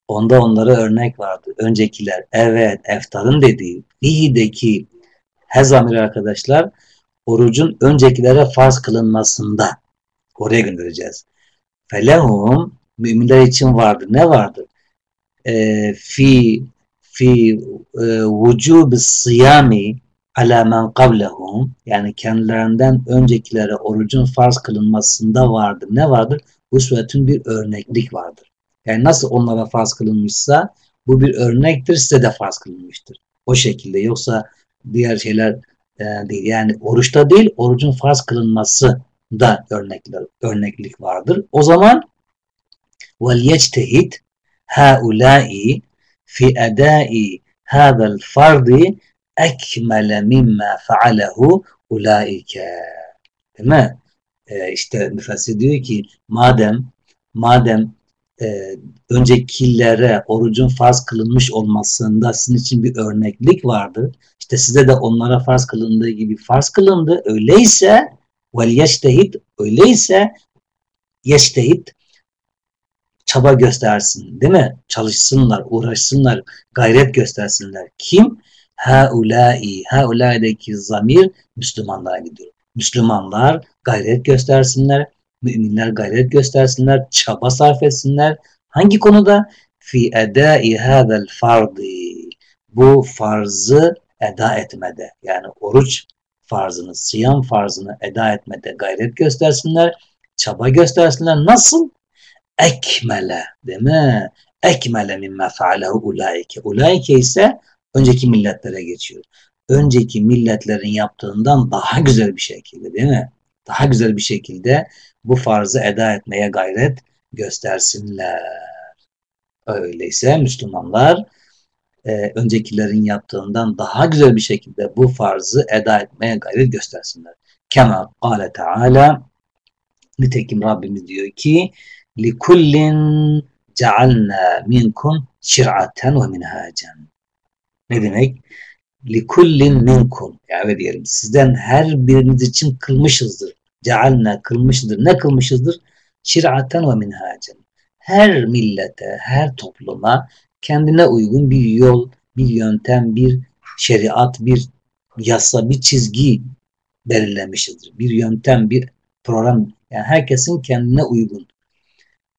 Onda onlara örnek vardı. Öncekiler evet eftarın dediği fihideki hezamir arkadaşlar orucun öncekilere farz kılınmasında oraya göndereceğiz. Felehum müminler için vardı. Ne vardı? E, fi fi e, vücub sıyami ala men qablehum yani kendilerinden öncekilere orucun farz kılınmasında vardır. Ne vardır? Usvetün bir örneklik vardır. Yani nasıl onlara farz kılınmışsa bu bir örnektir size de farz kılınmıştır. O şekilde yoksa diğer şeyler e, değil. Yani oruçta değil orucun farz kılınması da örnekler, örneklik vardır. O zaman vel yectehid haulai fi edai hadal fardi ekmele mimma faalehu ulaike. Değil mi? Ee, işte müfessir diyor ki madem madem e, öncekilere orucun farz kılınmış olmasında sizin için bir örneklik vardı. İşte size de onlara farz kılındığı gibi farz kılındı. Öyleyse vel yeştehid öyleyse yeştehid çaba göstersin değil mi? Çalışsınlar, uğraşsınlar, gayret göstersinler. Kim? Haulai, haulai'deki zamir Müslümanlara gidiyor. Müslümanlar gayret göstersinler, müminler gayret göstersinler, çaba sarf etsinler. Hangi konuda? Fi edai hadal fardi. Bu farzı eda etmede. Yani oruç farzını, siyam farzını eda etmede gayret göstersinler, çaba göstersinler. Nasıl? Ekmele değil mi? Ekmele mimme fealehu ulaike. Ulaike ise önceki milletlere geçiyor. Önceki milletlerin yaptığından daha güzel bir şekilde değil mi? Daha güzel bir şekilde bu farzı eda etmeye gayret göstersinler. Öyleyse Müslümanlar e, öncekilerin yaptığından daha güzel bir şekilde bu farzı eda etmeye gayret göstersinler. Kema kâle Teala nitekim Rabbimiz diyor ki likullin cealna minkum şir'aten ve minhacen. Ne demek? Likullin minkum. Yani diyelim sizden her biriniz için kılmışızdır. Cealna kılmışızdır. Ne kılmışızdır? Şir'aten ve minhacen. Her millete, her topluma kendine uygun bir yol, bir yöntem, bir şeriat, bir yasa, bir çizgi belirlemişizdir. Bir yöntem, bir program. Yani herkesin kendine uygun.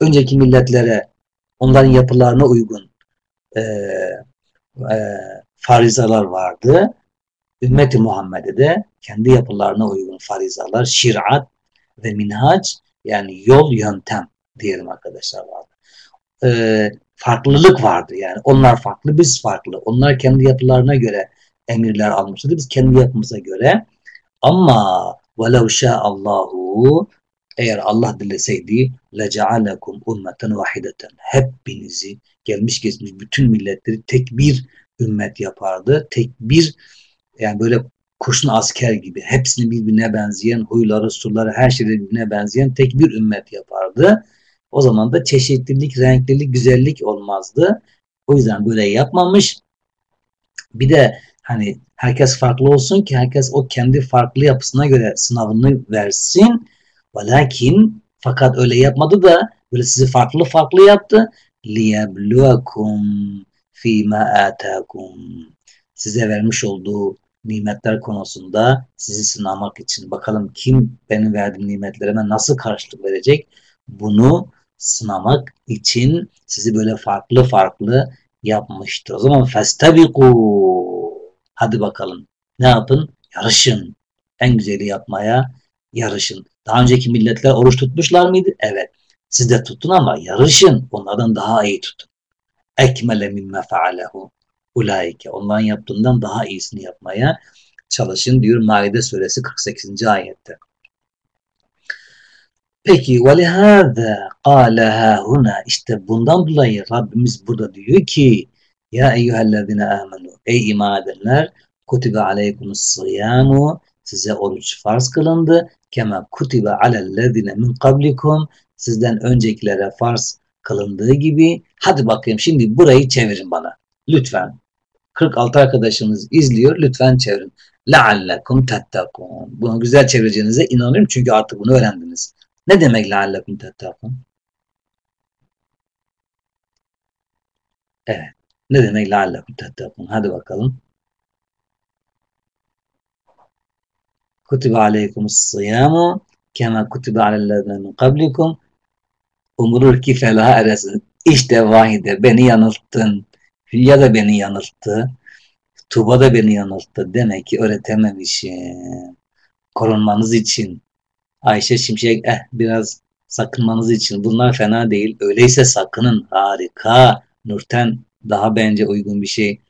Önceki milletlere, onların yapılarına uygun e, e, farizalar vardı. Ümmeti Muhammed'e de kendi yapılarına uygun farizalar, şirat ve minhac yani yol, yöntem diyelim arkadaşlar vardı. Ee, farklılık vardı yani. Onlar farklı, biz farklı. Onlar kendi yapılarına göre emirler almıştı. Biz kendi yapımıza göre. Ama velev Allahu eğer Allah dileseydi lecealekum ummeten vahideten hepinizi gelmiş geçmiş bütün milletleri tek bir ümmet yapardı. Tek bir yani böyle kurşun asker gibi hepsini birbirine benzeyen huyları, surları her şeyde birbirine benzeyen tek bir ümmet yapardı. O zaman da çeşitlilik, renklilik, güzellik olmazdı. O yüzden böyle yapmamış. Bir de hani herkes farklı olsun ki herkes o kendi farklı yapısına göre sınavını versin. Lakin fakat öyle yapmadı da böyle sizi farklı farklı yaptı liyebluvekum fîmâ âtâkum. Size vermiş olduğu nimetler konusunda sizi sınamak için. Bakalım kim benim verdiğim nimetlerime nasıl karşılık verecek? Bunu sınamak için sizi böyle farklı farklı yapmıştır. O zaman festabiku. Hadi bakalım. Ne yapın? Yarışın. En güzeli yapmaya yarışın. Daha önceki milletler oruç tutmuşlar mıydı? Evet. Siz de tutun ama yarışın. Onlardan daha iyi tutun. Ekmele mimme fealehu ulaike. Onların yaptığından daha iyisini yapmaya çalışın diyor Maide suresi 48. ayette. Peki ve lihâze kâleha huna işte bundan dolayı Rabbimiz burada diyor ki ya eyyühellezine amenu ey iman edenler kutibe aleykumus siyamu size oruç farz kılındı kema kutibe alellezine min kablikum sizden öncekilere farz kılındığı gibi hadi bakayım şimdi burayı çevirin bana lütfen 46 arkadaşımız izliyor lütfen çevirin لَعَلَّكُمْ تَتَّقُونَ bunu güzel çevireceğinize inanıyorum çünkü artık bunu öğrendiniz ne demek لَعَلَّكُمْ تَتَّقُونَ Evet. Ne demek لَعَلَّكُمْ تَتَّقُونَ Hadi bakalım. Kutibe aleykumus sıyamu kema kutibe alellezine min kablikum umurur ki felaha eresin. İşte vahide beni yanılttın. Hülya da beni yanılttı. Tuğba da beni yanılttı. Demek ki öğretememişim. Korunmanız için. Ayşe Şimşek eh biraz sakınmanız için. Bunlar fena değil. Öyleyse sakının. Harika. Nurten daha bence uygun bir şey.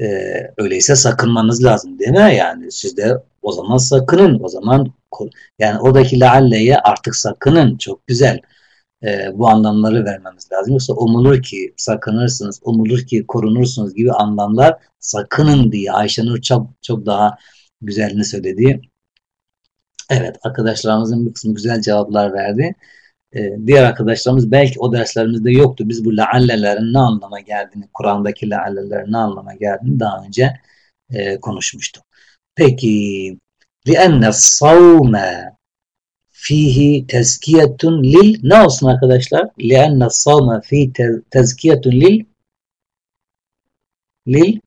Ee, öyleyse sakınmanız lazım değil mi? Yani siz de o zaman sakının. O zaman yani oradaki lealleye artık sakının. Çok güzel Ee, bu anlamları vermemiz lazım. Yoksa umulur ki sakınırsınız, umulur ki korunursunuz gibi anlamlar sakının diye Ayşenur çok, çok daha güzelini söyledi. Evet arkadaşlarımızın bir kısmı güzel cevaplar verdi. Ee, diğer arkadaşlarımız belki o derslerimizde yoktu. Biz bu leallelerin ne anlama geldiğini, Kur'an'daki leallelerin ne anlama geldiğini daha önce e, konuşmuştuk. Peki لِأَنَّ الصَّوْمَ fihi tezkiyetun lil ne olsun arkadaşlar? Lianna savme fi tezkiyetun lil lil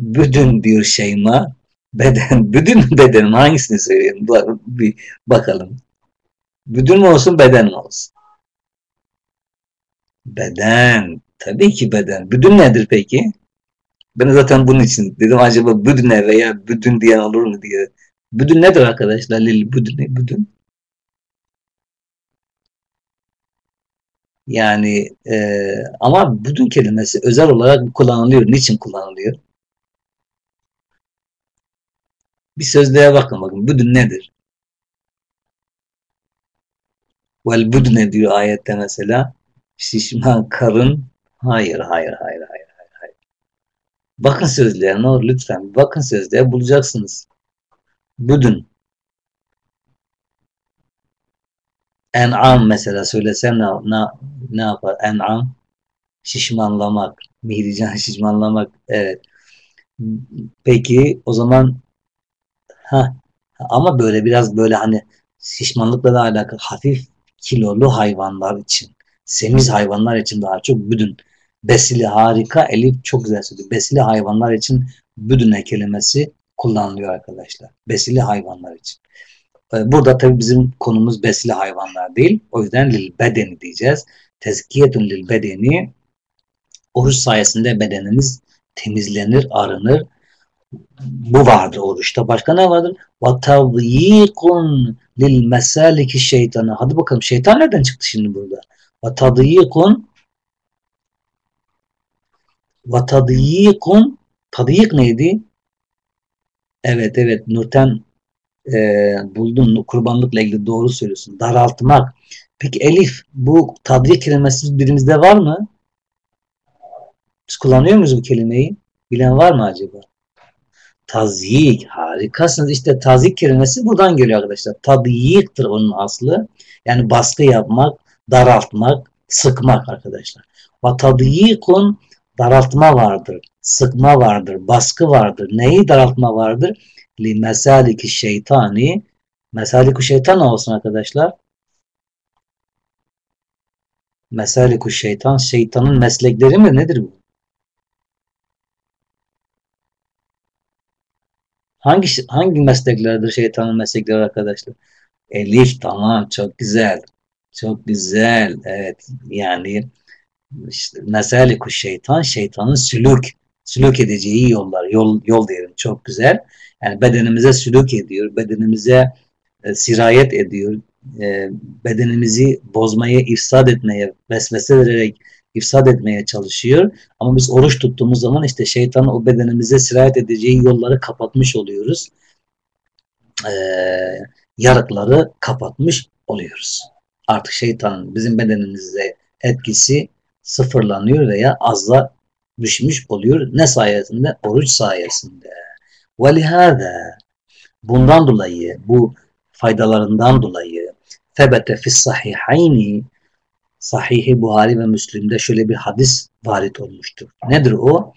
büdün diyor Şeyma. Beden, *laughs* büdün mü beden? Hangisini söyleyeyim? Bir bakalım. Büdün mü olsun beden mi olsun? Beden. Tabii ki beden. Büdün nedir peki? Ben zaten bunun için dedim acaba büdüne veya büdün diyen olur mu diye bütün nedir arkadaşlar? Lil büdüne, bütün. Yani e, ama bütün kelimesi özel olarak kullanılıyor. Niçin kullanılıyor? Bir sözlüğe bakın bakın. Büdün nedir? Vel büdüne diyor ayette mesela. Şişman karın. Hayır, hayır, hayır, hayır, hayır. hayır. Bakın sözlüğe ne olur lütfen. Bakın sözlüğe bulacaksınız. Büdün. En'am mesela söylesem ne, ne, ne yapar? En'am şişmanlamak. Mihrican *laughs* şişmanlamak. Evet. Peki o zaman Ha. Ama böyle biraz böyle hani şişmanlıkla da alakalı hafif kilolu hayvanlar için, semiz hayvanlar için daha çok büdün. Besili harika, Elif çok güzel söyledi. Besili hayvanlar için büdüne kelimesi kullanılıyor arkadaşlar. Besili hayvanlar için. Ee, burada tabii bizim konumuz besili hayvanlar değil. O yüzden lil bedeni diyeceğiz. Tezkiyetun lil bedeni oruç sayesinde bedenimiz temizlenir, arınır bu vardır oruçta. Başka ne vardır? وَتَضْيِيقٌ لِلْمَسَالِكِ şeytanı. Hadi bakalım şeytan nereden çıktı şimdi burada? وَتَضْيِيقٌ وَتَضْيِيقٌ Tadyik neydi? Evet evet Nurten e, buldun kurbanlıkla ilgili doğru söylüyorsun. Daraltmak. Peki Elif bu tadyik kelimesi birimizde var mı? Biz kullanıyor muyuz bu kelimeyi? Bilen var mı acaba? Tazyik. Harikasınız. İşte tazyik kelimesi buradan geliyor arkadaşlar. Tadyiktir onun aslı. Yani baskı yapmak, daraltmak, sıkmak arkadaşlar. Ve tadyikun daraltma vardır, sıkma vardır, baskı vardır. Neyi daraltma vardır? Li mesaliki şeytani. Mesaliku şeytan olsun arkadaşlar? Mesaliku şeytan, şeytanın meslekleri mi? Nedir bu? Hangi hangi mesleklerdir şeytanın meslekleri arkadaşlar? Elif tamam çok güzel. Çok güzel. Evet yani işte mesaliku şeytan şeytanın sülük sülük edeceği yollar yol yol diyelim çok güzel. Yani bedenimize sülük ediyor. Bedenimize e, sirayet ediyor. E, bedenimizi bozmaya, ifsad etmeye, vesvese vererek ifsad etmeye çalışıyor. Ama biz oruç tuttuğumuz zaman işte şeytanın o bedenimize sirayet edeceği yolları kapatmış oluyoruz. Ee, yarıkları kapatmış oluyoruz. Artık şeytanın bizim bedenimize etkisi sıfırlanıyor veya azla düşmüş oluyor. Ne sayesinde? Oruç sayesinde. Velihâde bundan dolayı bu faydalarından dolayı febete fis sahihayni sahih Buhari ve Müslim'de şöyle bir hadis varit olmuştur. Nedir o?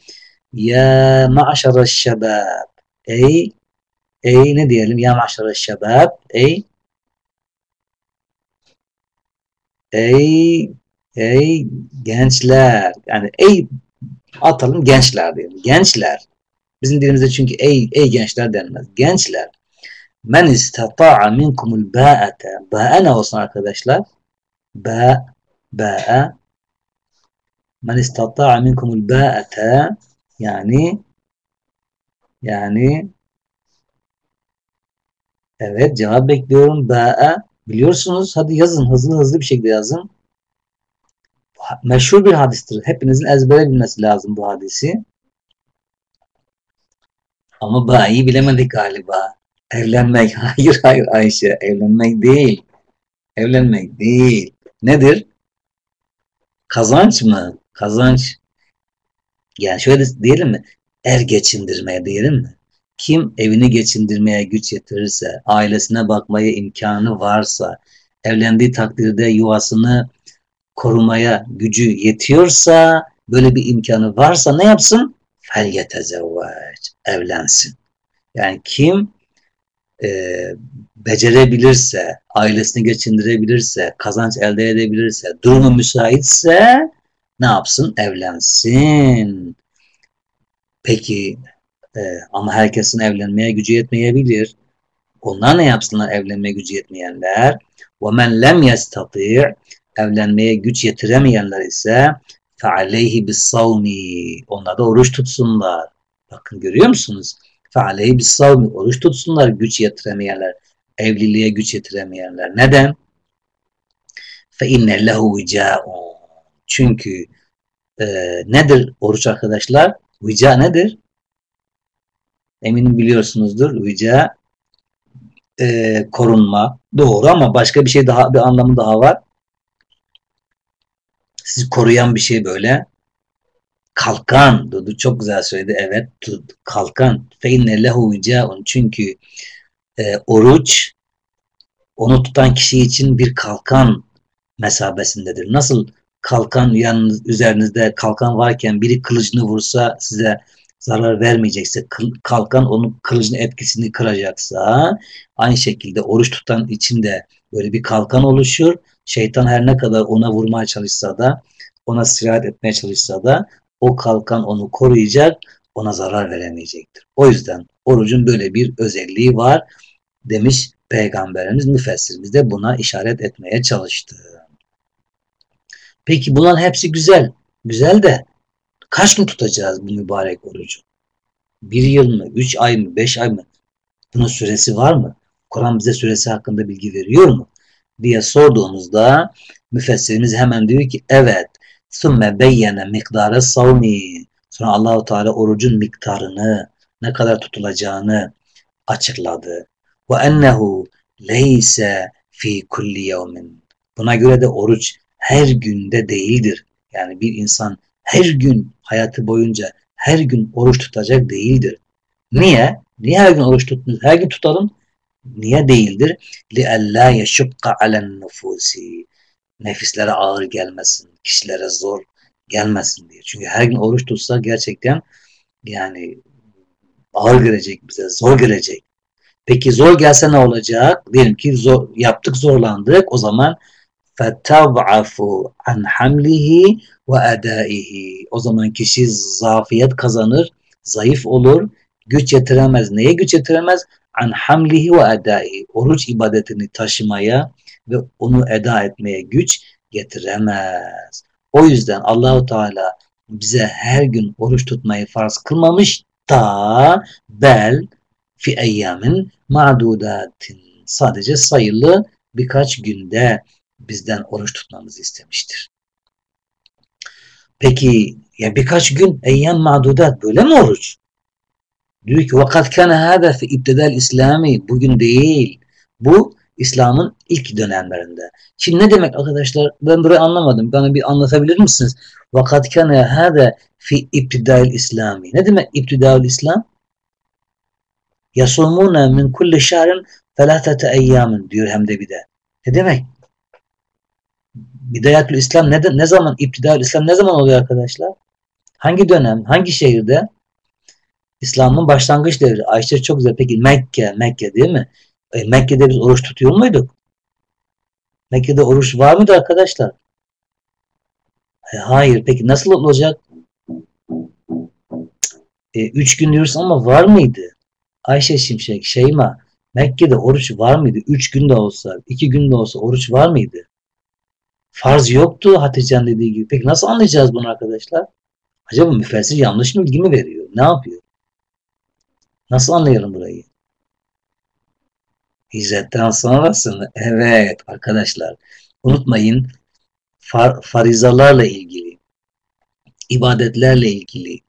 Ya ma'şara şebab ey ey ne diyelim ya ma'şara şebab ey ey ey gençler. Yani ey atalım gençler diyelim. Gençler. Bizim dilimizde çünkü ey ey gençler denmez. Gençler. Men istata'a minkumul ba'ate. Ba'a ne olsun arkadaşlar? Ba ba'a Men istata'a minkumul ba'ete yani yani evet cevap bekliyorum. Ba'a biliyorsunuz. Hadi yazın. Hızlı hızlı bir şekilde yazın. Meşhur bir hadistir. Hepinizin ezbere bilmesi lazım bu hadisi. Ama Ba'yı bilemedik galiba. Evlenmek. *laughs* Hayır hayır Ayşe. Evlenmek değil. Evlenmek değil. Nedir? Kazanç mı? Kazanç. Yani şöyle diyelim mi? Er geçindirmeye diyelim mi? Kim evini geçindirmeye güç yetirirse, ailesine bakmaya imkanı varsa, evlendiği takdirde yuvasını korumaya gücü yetiyorsa, böyle bir imkanı varsa ne yapsın? Fel yetezevveç. Evlensin. Yani kim e, becerebilirse, ailesini geçindirebilirse, kazanç elde edebilirse, durumu müsaitse ne yapsın? Evlensin. Peki e, ama herkesin evlenmeye gücü yetmeyebilir. Onlar ne yapsınlar evlenmeye gücü yetmeyenler? وَمَنْ لَمْ يَسْتَطِعْ Evlenmeye güç yetiremeyenler ise فَعَلَيْهِ بِالصَّوْمِ Onlar da oruç tutsunlar. Bakın görüyor musunuz? فَعَلَيْهِ بِالصَّوْمِ Oruç tutsunlar güç yetiremeyenler. Evliliğe güç yetiremeyenler. Neden? فَاِنَّ لَهُ وِجَاءٌ Çünkü e, nedir oruç arkadaşlar? Vica nedir? Eminim biliyorsunuzdur. Vica e, korunma. Doğru ama başka bir şey daha bir anlamı daha var. Sizi koruyan bir şey böyle. Kalkan. Dudu çok güzel söyledi. Evet. Kalkan. Feinne lehu. Çünkü e, oruç onu tutan kişi için bir kalkan mesabesindedir. Nasıl kalkan yanınız üzerinizde kalkan varken biri kılıcını vursa size zarar vermeyecekse kalkan onun kılıcın etkisini kıracaksa aynı şekilde oruç tutan için de böyle bir kalkan oluşur. Şeytan her ne kadar ona vurmaya çalışsa da ona sirayet etmeye çalışsa da o kalkan onu koruyacak ona zarar veremeyecektir. O yüzden orucun böyle bir özelliği var demiş Peygamberimiz müfessirimiz de buna işaret etmeye çalıştı. Peki bunların hepsi güzel. Güzel de kaç gün tutacağız bu mübarek orucu? Bir yıl mı? Üç ay mı? Beş ay mı? Bunun süresi var mı? Kur'an bize süresi hakkında bilgi veriyor mu? diye sorduğumuzda müfessirimiz hemen diyor ki evet sümme beyyene miktare savmi sonra Allahu Teala orucun miktarını ne kadar tutulacağını açıkladı. Ve ennehu leyse fi kulli yevmin. Buna göre de oruç her günde değildir. Yani bir insan her gün hayatı boyunca her gün oruç tutacak değildir. Niye? Niye her gün oruç tutmuyoruz? Her gün tutalım Niye değildir? لِأَلَّا يَشُقَّ عَلَى النُّفُوسِ Nefislere ağır gelmesin, kişilere zor gelmesin diye. Çünkü her gün oruç tutsa gerçekten yani ağır gelecek bize, zor gelecek. Peki zor gelse ne olacak? Diyelim ki zor, yaptık zorlandık. O zaman فَتَضْعَفُ an hamlihi ve adaihi. O zaman kişi zafiyet kazanır, zayıf olur, güç yetiremez. Neye güç yetiremez? An hamlihi ve adaihi. Oruç ibadetini taşımaya ve onu eda etmeye güç getiremez. O yüzden Allahu Teala bize her gün oruç tutmayı farz kılmamış da bel fi eyyamin ma'dudatin. Sadece sayılı birkaç günde bizden oruç tutmamızı istemiştir. Peki ya birkaç gün eyyam ma'dudat böyle mi oruç? Diyor ki vakat kana hada fi ibtidal İslami bugün değil. Bu İslam'ın ilk dönemlerinde. Şimdi ne demek arkadaşlar? Ben burayı anlamadım. Bana bir anlatabilir misiniz? Vakat kana hada fi ibtidal İslami. Ne demek ibtidal İslam? Yasumuna min kulli şahrin felâfete eyyamin diyor hem de bir de. Ne demek? Bidayatül İslam ne, ne zaman, İptidaül İslam ne zaman oluyor arkadaşlar? Hangi dönem, hangi şehirde? İslam'ın başlangıç devri. Ayşe çok güzel. Peki Mekke, Mekke değil mi? E, Mekke'de biz oruç tutuyor muyduk? Mekke'de oruç var mıydı arkadaşlar? E, hayır. Peki nasıl olacak? E, üç gün diyoruz ama var mıydı? Ayşe Şimşek, Şeyma, Mekke'de oruç var mıydı? Üç gün de olsa, iki gün de olsa oruç var mıydı? Farz yoktu Hatice'nin dediği gibi. Peki nasıl anlayacağız bunu arkadaşlar? Acaba müfessir yanlış mı bilgi mi veriyor? Ne yapıyor? Nasıl anlayalım burayı? Hicretten sonrasını. Evet arkadaşlar. Unutmayın far, farizalarla ilgili, ibadetlerle ilgili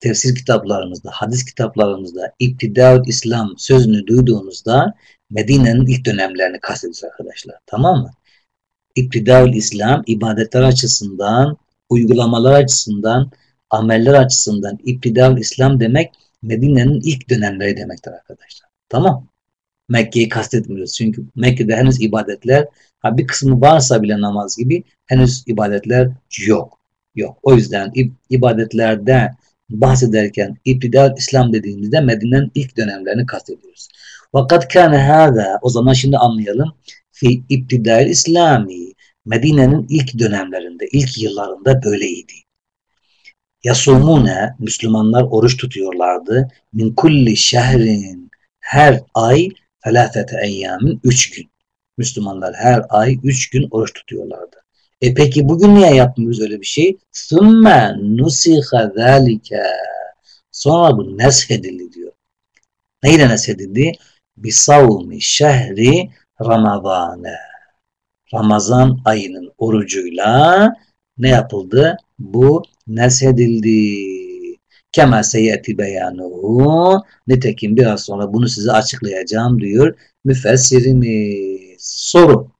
tefsir kitaplarımızda, hadis kitaplarımızda İptidaül İslam sözünü duyduğunuzda Medine'nin ilk dönemlerini kastediyoruz arkadaşlar. Tamam mı? İptidaül İslam ibadetler açısından, uygulamalar açısından, ameller açısından İptidaül İslam demek Medine'nin ilk dönemleri demektir arkadaşlar. Tamam. Mekke'yi kastetmiyoruz. Çünkü Mekke'de henüz ibadetler ha bir kısmı varsa bile namaz gibi henüz ibadetler yok. Yok. O yüzden ibadetlerde bahsederken İptidal İslam dediğimizde Medine'nin ilk dönemlerini kastediyoruz. Fakat kâne hâzâ o zaman şimdi anlayalım fi İptidal İslami Medine'nin ilk dönemlerinde, ilk yıllarında böyleydi. Yasumune Müslümanlar oruç tutuyorlardı. Min kulli şehrin her ay felafete eyyamin üç gün. Müslümanlar her ay üç gün oruç tutuyorlardı. E peki bugün niye yapmıyoruz öyle bir şey? Sümme nusiha zalike. Sonra bu neshedildi diyor. Neyle neshedildi? Bisavmi şehri Ramazan'e. Ramazan ayının orucuyla ne yapıldı? Bu neshedildi. Kema seyeti beyanuhu. Nitekim biraz sonra bunu size açıklayacağım diyor müfessirimiz. Soru.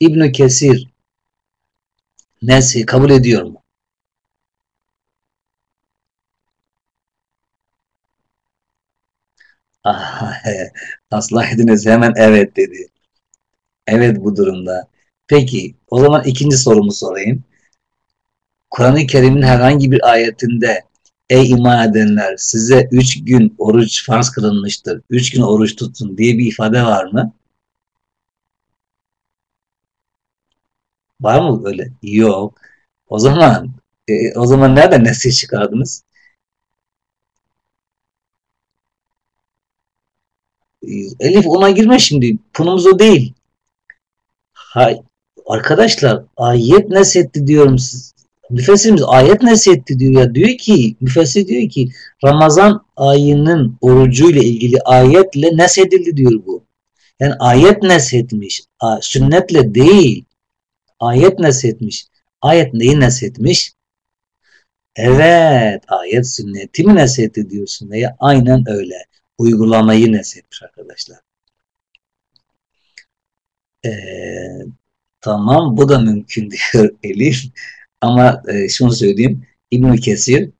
İbn Kesir Neshi kabul ediyor mu? *laughs* Aslaydınız hemen evet dedi. Evet bu durumda. Peki o zaman ikinci sorumu sorayım. Kur'an-ı Kerim'in herhangi bir ayetinde Ey iman edenler size üç gün oruç farz kılınmıştır. Üç gün oruç tutun diye bir ifade var mı? Var mı öyle? Yok. O zaman e, o zaman nereden nesil çıkardınız? Elif ona girme şimdi. Konumuz o değil. Hay, arkadaşlar ayet nesetti diyorum siz. Müfessirimiz ayet nesetti diyor ya. Diyor ki müfessir diyor ki Ramazan ayının orucuyla ilgili ayetle nesedildi diyor bu. Yani ayet nesetmiş. Sünnetle değil. Ayet nesetmiş. Ayet neyi nesetmiş? Evet, ayet sünneti mi nesetti diyorsun veya aynen öyle. Uygulamayı nesetmiş arkadaşlar. Ee, tamam bu da mümkün *laughs* diyor Elif. Ama e, şunu söyleyeyim. İbn Kesir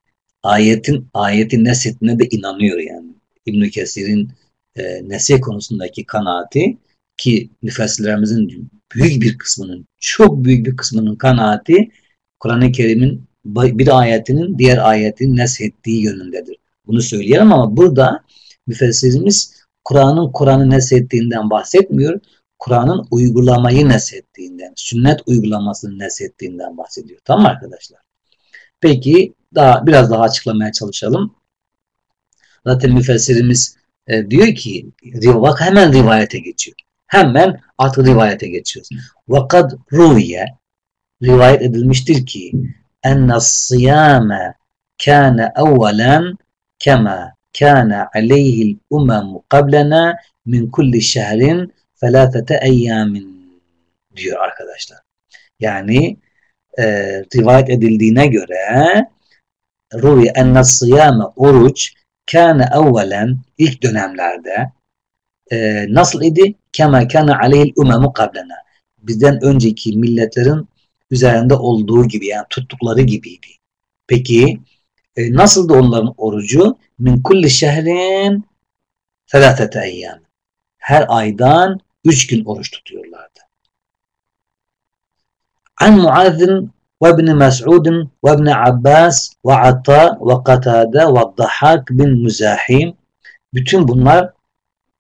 ayetin ayetin nesetine de inanıyor yani. İbn Kesir'in e, nesih konusundaki kanaati ki müfessirlerimizin büyük bir kısmının, çok büyük bir kısmının kanaati Kur'an-ı Kerim'in bir ayetinin diğer ayetin neshettiği yönündedir. Bunu söyleyelim ama burada müfessirimiz Kur'an'ın Kur'an'ı neshettiğinden bahsetmiyor. Kur'an'ın uygulamayı neshettiğinden, sünnet uygulamasını neshettiğinden bahsediyor. Tamam arkadaşlar? Peki daha biraz daha açıklamaya çalışalım. Zaten müfessirimiz e, diyor ki bak hemen rivayete geçiyor. Hemen artık rivayete geçiyoruz. Vakad ruviye rivayet edilmiştir ki enne siyame kâne evvelen kema kâne aleyhil umemu qablena min kulli şehrin felâfete eyyamin diyor arkadaşlar. Yani e, rivayet edildiğine göre ruvi enne siyame oruç kâne evvelen ilk dönemlerde e, nasıl idi? Kema kana aleyhil umemu kablena. Bizden önceki milletlerin üzerinde olduğu gibi yani tuttukları gibiydi. Peki e, nasıldı onların orucu? Min kulli şehrin felâfete eyyam. Her aydan üç gün oruç tutuyorlardı. An Muaz'in ve ibn Mes'ud'un ve ibn Abbas ve Ata ve Katade ve Dahak bin Muzahim bütün bunlar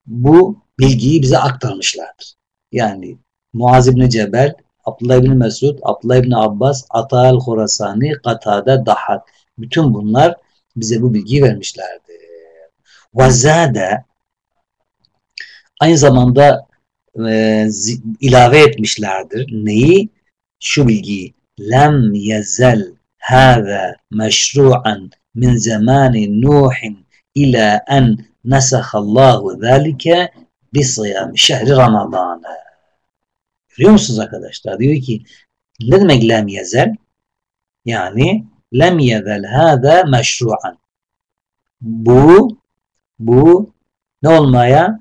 bu bilgiyi bize aktarmışlardır. Yani Muaz İbni Cebel, Abdullah İbni Mesud, Abdullah İbni Abbas, Ata el-Khurasani, Katade, Dahak. Bütün bunlar bize bu bilgiyi vermişlerdir. Vazade aynı zamanda e, ilave etmişlerdir. Neyi? şu bilgiyi lem yezel hâze meşru'an min zamani Nuhin ila en nesahallahu zâlike bi sıyam şehri Ramazan. Görüyor musunuz arkadaşlar? Diyor ki ne demek lem yezel? Yani lem yezel hâze meşru'an. Bu bu ne olmaya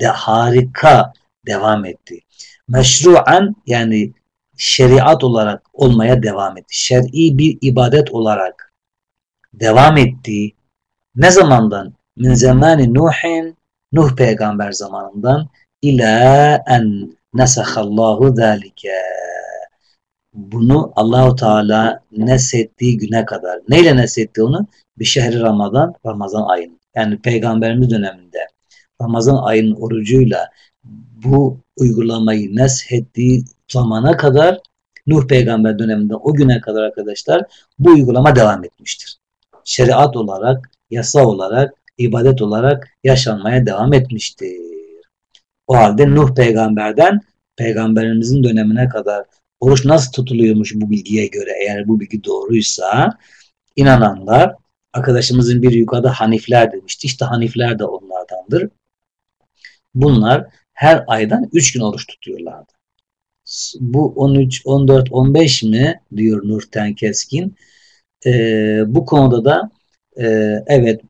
de harika devam etti. Meşru'an yani şeriat olarak olmaya devam etti. Şer'i bir ibadet olarak devam etti. Ne zamandan? Min zamani Nuhin, Nuh peygamber zamanından ila en nesahallahu zalike. Bunu Allahu Teala nesettiği güne kadar. Neyle nesetti onu? Bir şehri Ramazan, Ramazan ayının. Yani peygamberimiz döneminde Ramazan ayının orucuyla bu uygulamayı neshettiği zamana kadar Nuh peygamber döneminde o güne kadar arkadaşlar bu uygulama devam etmiştir. Şeriat olarak, yasa olarak, ibadet olarak yaşanmaya devam etmiştir. O halde Nuh peygamberden peygamberimizin dönemine kadar oruç nasıl tutuluyormuş bu bilgiye göre eğer bu bilgi doğruysa inananlar arkadaşımızın bir yukarıda Hanifler demişti. İşte Hanifler de onlardandır. Bunlar her aydan 3 gün oruç tutuyorlardı. Bu 13, 14, 15 mi diyor Nurten Keskin. Ee, bu konuda da e, evet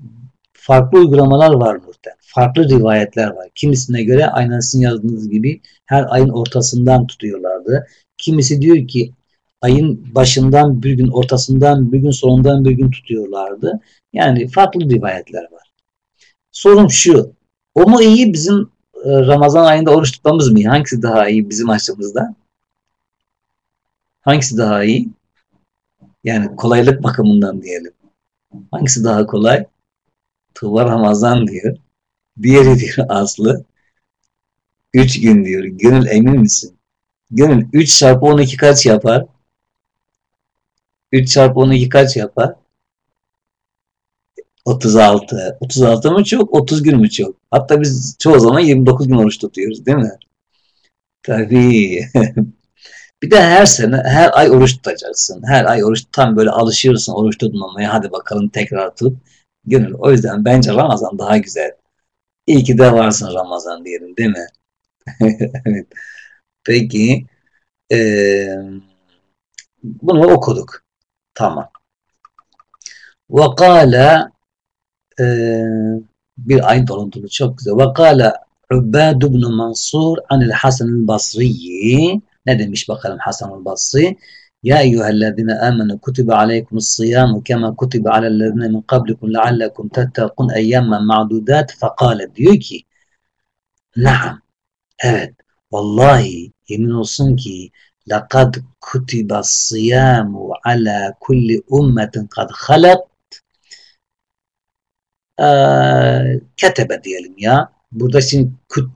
farklı uygulamalar var Nurten. Farklı rivayetler var. Kimisine göre aynen sizin yazdığınız gibi her ayın ortasından tutuyorlardı. Kimisi diyor ki ayın başından bir gün, ortasından bir gün, sonundan bir gün tutuyorlardı. Yani farklı rivayetler var. Sorun şu. O mu iyi bizim Ramazan ayında oruç tutmamız mı? Hangisi daha iyi bizim açımızda? Hangisi daha iyi? Yani kolaylık bakımından diyelim. Hangisi daha kolay? Tuğba Ramazan diyor. Diğeri diyor Aslı. Üç gün diyor. Gönül emin misin? Gönül 3 çarpı 12 kaç yapar? 3 çarpı 12 kaç yapar? 36. 36 mı çok? 30 gün mü çok? Hatta biz çoğu zaman 29 gün oruç tutuyoruz değil mi? Tabii. *laughs* bir de her sene, her ay oruç tutacaksın. Her ay oruç tam böyle alışıyorsun oruç tutmamaya. Hadi bakalım tekrar tut. Gönül. O yüzden bence Ramazan daha güzel. İyi ki de varsın Ramazan diyelim değil mi? *laughs* evet. Peki. Ee, bunu okuduk. Tamam. وقال ee, bir ayet olunduğunu çok güzel. Ve kâle Ubbad ibn Mansur anil Hasan el Basri ne demiş bakalım Hasan el Basri Ya eyyühellezine amenu kutibe aleykumus siyamu kema kutibe alellezine min qablikum leallekum tettekun eyyemmen ma'dudat fekale diyor ki Naam evet vallahi yemin olsun ki لقد كتب الصيام على كل أمة قد خلت e, ketebe diyelim ya. Burada şimdi kut,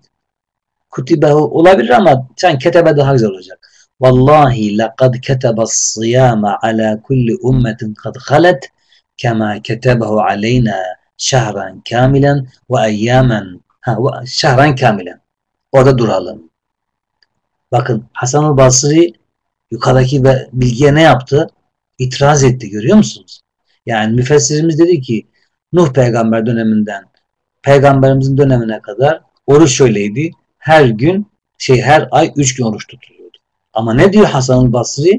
kutibehu olabilir ama sen ketebe daha güzel olacak. Vallahi laqad ketebe siyame ala kulli ummetin kad halet kema ketebehu aleyna şehran kamilen ve eyyamen ha, şehran kamilen. Orada duralım. Bakın Hasan-ı Basri yukarıdaki bilgiye ne yaptı? İtiraz etti görüyor musunuz? Yani müfessirimiz dedi ki Nuh peygamber döneminden peygamberimizin dönemine kadar oruç şöyleydi. Her gün şey her ay üç gün oruç tutuluyordu. Ama ne diyor Hasan Basri?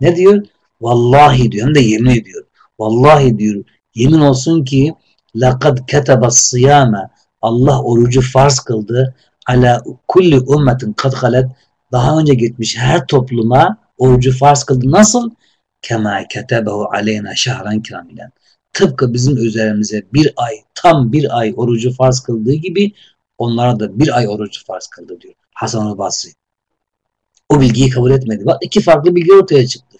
Ne diyor? Vallahi diyor hem de yemin ediyor. Vallahi diyor yemin olsun ki lakad ketebe siyame Allah orucu farz kıldı ala kulli ümmetin kad halet daha önce gitmiş her topluma orucu farz kıldı. Nasıl? Kema ketebehu aleyna şahran kamilen tıpkı bizim üzerimize bir ay, tam bir ay orucu farz kıldığı gibi onlara da bir ay orucu farz kıldı diyor Hasan-ı Basri. O bilgiyi kabul etmedi. Bak iki farklı bilgi ortaya çıktı.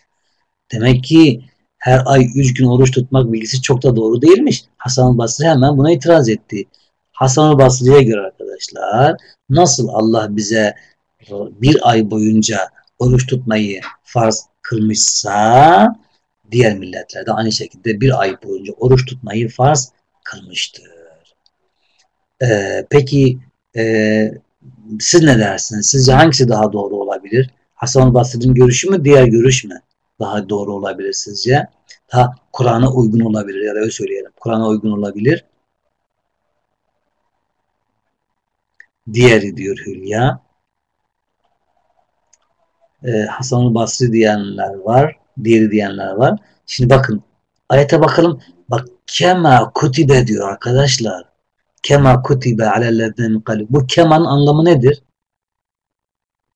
Demek ki her ay üç gün oruç tutmak bilgisi çok da doğru değilmiş. Hasan-ı Basri hemen buna itiraz etti. Hasan-ı Basri'ye göre arkadaşlar nasıl Allah bize bir ay boyunca oruç tutmayı farz kılmışsa diğer milletlerde aynı şekilde bir ay boyunca oruç tutmayı farz kılmıştır. Ee, peki e, siz ne dersiniz? Sizce hangisi daha doğru olabilir? Hasan Basri'nin görüşü mü diğer görüş mü? Daha doğru olabilir sizce? Daha Kur'an'a uygun olabilir ya da öyle söyleyelim. Kur'an'a uygun olabilir. Diğeri diyor Hülya. Ee, Hasan Basri diyenler var. Diğeri diyenler var. Şimdi bakın ayete bakalım. Bak kema kutibe diyor arkadaşlar. Kema kutibe alellezine Bu kemanın anlamı nedir?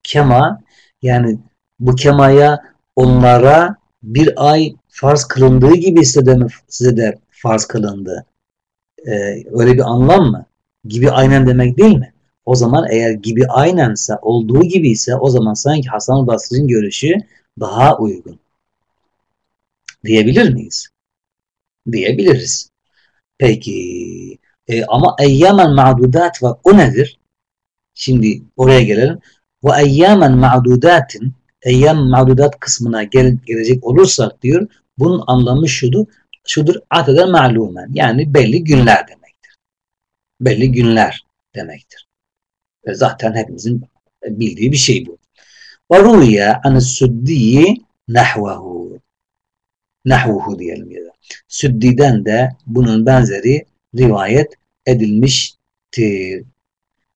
Kema yani bu kemaya onlara bir ay farz kılındığı gibi size de, size de farz kılındı. Ee, öyle bir anlam mı? Gibi aynen demek değil mi? O zaman eğer gibi aynense, olduğu gibi ise o zaman sanki Hasan Basri'nin görüşü daha uygun. Diyebilir miyiz? Diyebiliriz. Peki e, ama eyyamen ma'dudat ve o nedir? Şimdi oraya gelelim. Ve eyyamen ma'dudatin eyyam ma'dudat kısmına gel, gelecek olursak diyor bunun anlamı şudur. Şudur adeden ma'lumen. Yani belli günler demektir. Belli günler demektir. Ve zaten hepimizin bildiği bir şey bu. Ve ruya anis-suddiyi nahvahu. Nahvuhu diyelim ya da. Süddi'den de bunun benzeri rivayet edilmiştir.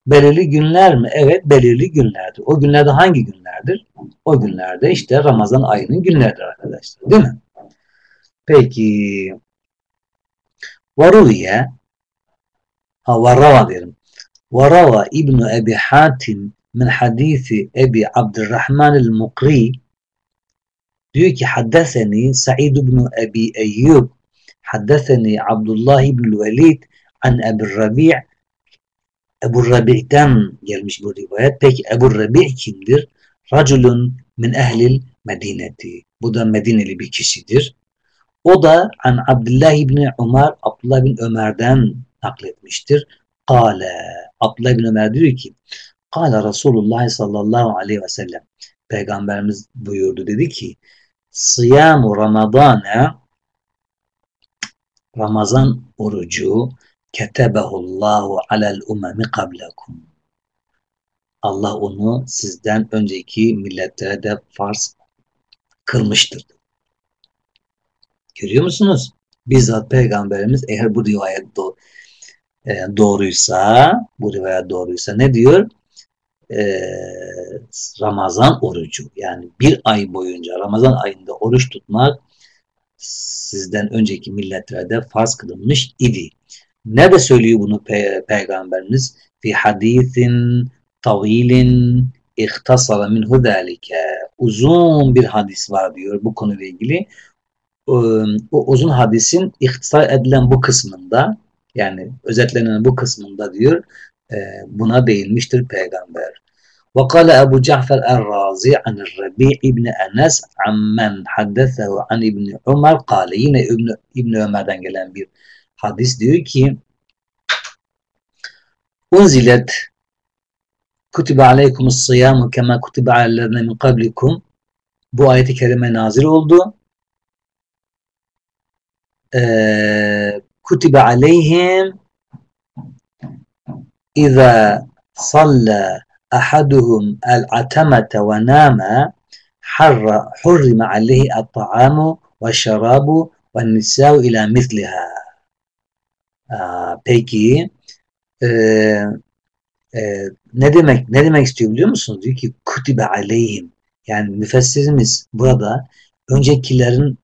Belirli günler mi? Evet belirli günlerdir. O günlerde hangi günlerdir? O günlerde işte Ramazan ayının günleridir arkadaşlar. Değil mi? Peki Varuye ha varava derim. Varava İbn Ebi Hatim min hadisi Ebi Abdurrahman el-Mukri diyor ki haddeseni Sa'id ibn Ebi Eyyub haddeseni Abdullah ibn Velid an Ebu Rabi' Ebu Rabi'den gelmiş bu rivayet. Peki Ebu Rabi' kimdir? Raculun min ehlil medineti. Bu da Medineli bir kişidir. O da an Abdullah ibn Umar, Abdullah bin Ömer'den nakletmiştir. Kale, Abdullah bin Ömer diyor ki, Kale Resulullah sallallahu aleyhi ve sellem, Peygamberimiz buyurdu dedi ki, Sıyamu Ramazana Ramazan orucu ketebehullahu alel umemi kablekum. Allah onu sizden önceki milletlere de farz kılmıştır. Görüyor musunuz? Bizzat Peygamberimiz eğer bu rivayet e, doğruysa, bu rivayet doğruysa ne diyor? Ee, Ramazan orucu yani bir ay boyunca Ramazan ayında oruç tutmak sizden önceki milletlere de farz kılınmış idi. Ne de söylüyor bunu Pe Peygamberimiz? Fi hadisin tavilin ihtasara minhu zalike. Uzun bir hadis var diyor bu konuyla ilgili. O uzun hadisin ihtisar edilen bu kısmında yani özetlenen bu kısmında diyor buna değinmiştir peygamber. وقال أبو جعفر الرازي عن الربيع بن أنس عمن حدثه عن İbn Umar قال yine İbn, İbn Ömer'den gelen bir hadis diyor ki unzilet kutibe aleykumus siyamu kema kutibe alellezine min kablikum bu ayeti kerime nazil oldu. Ee, kutibe aleyhim İza salla ahaduhum el-atamete ve nâme harra hurrime aleyhi ve şerabu ve ila misliha. Peki e, e, ne demek ne demek istiyor biliyor musunuz? Diyor ki kutibe aleyhim. Yani müfessirimiz burada öncekilerin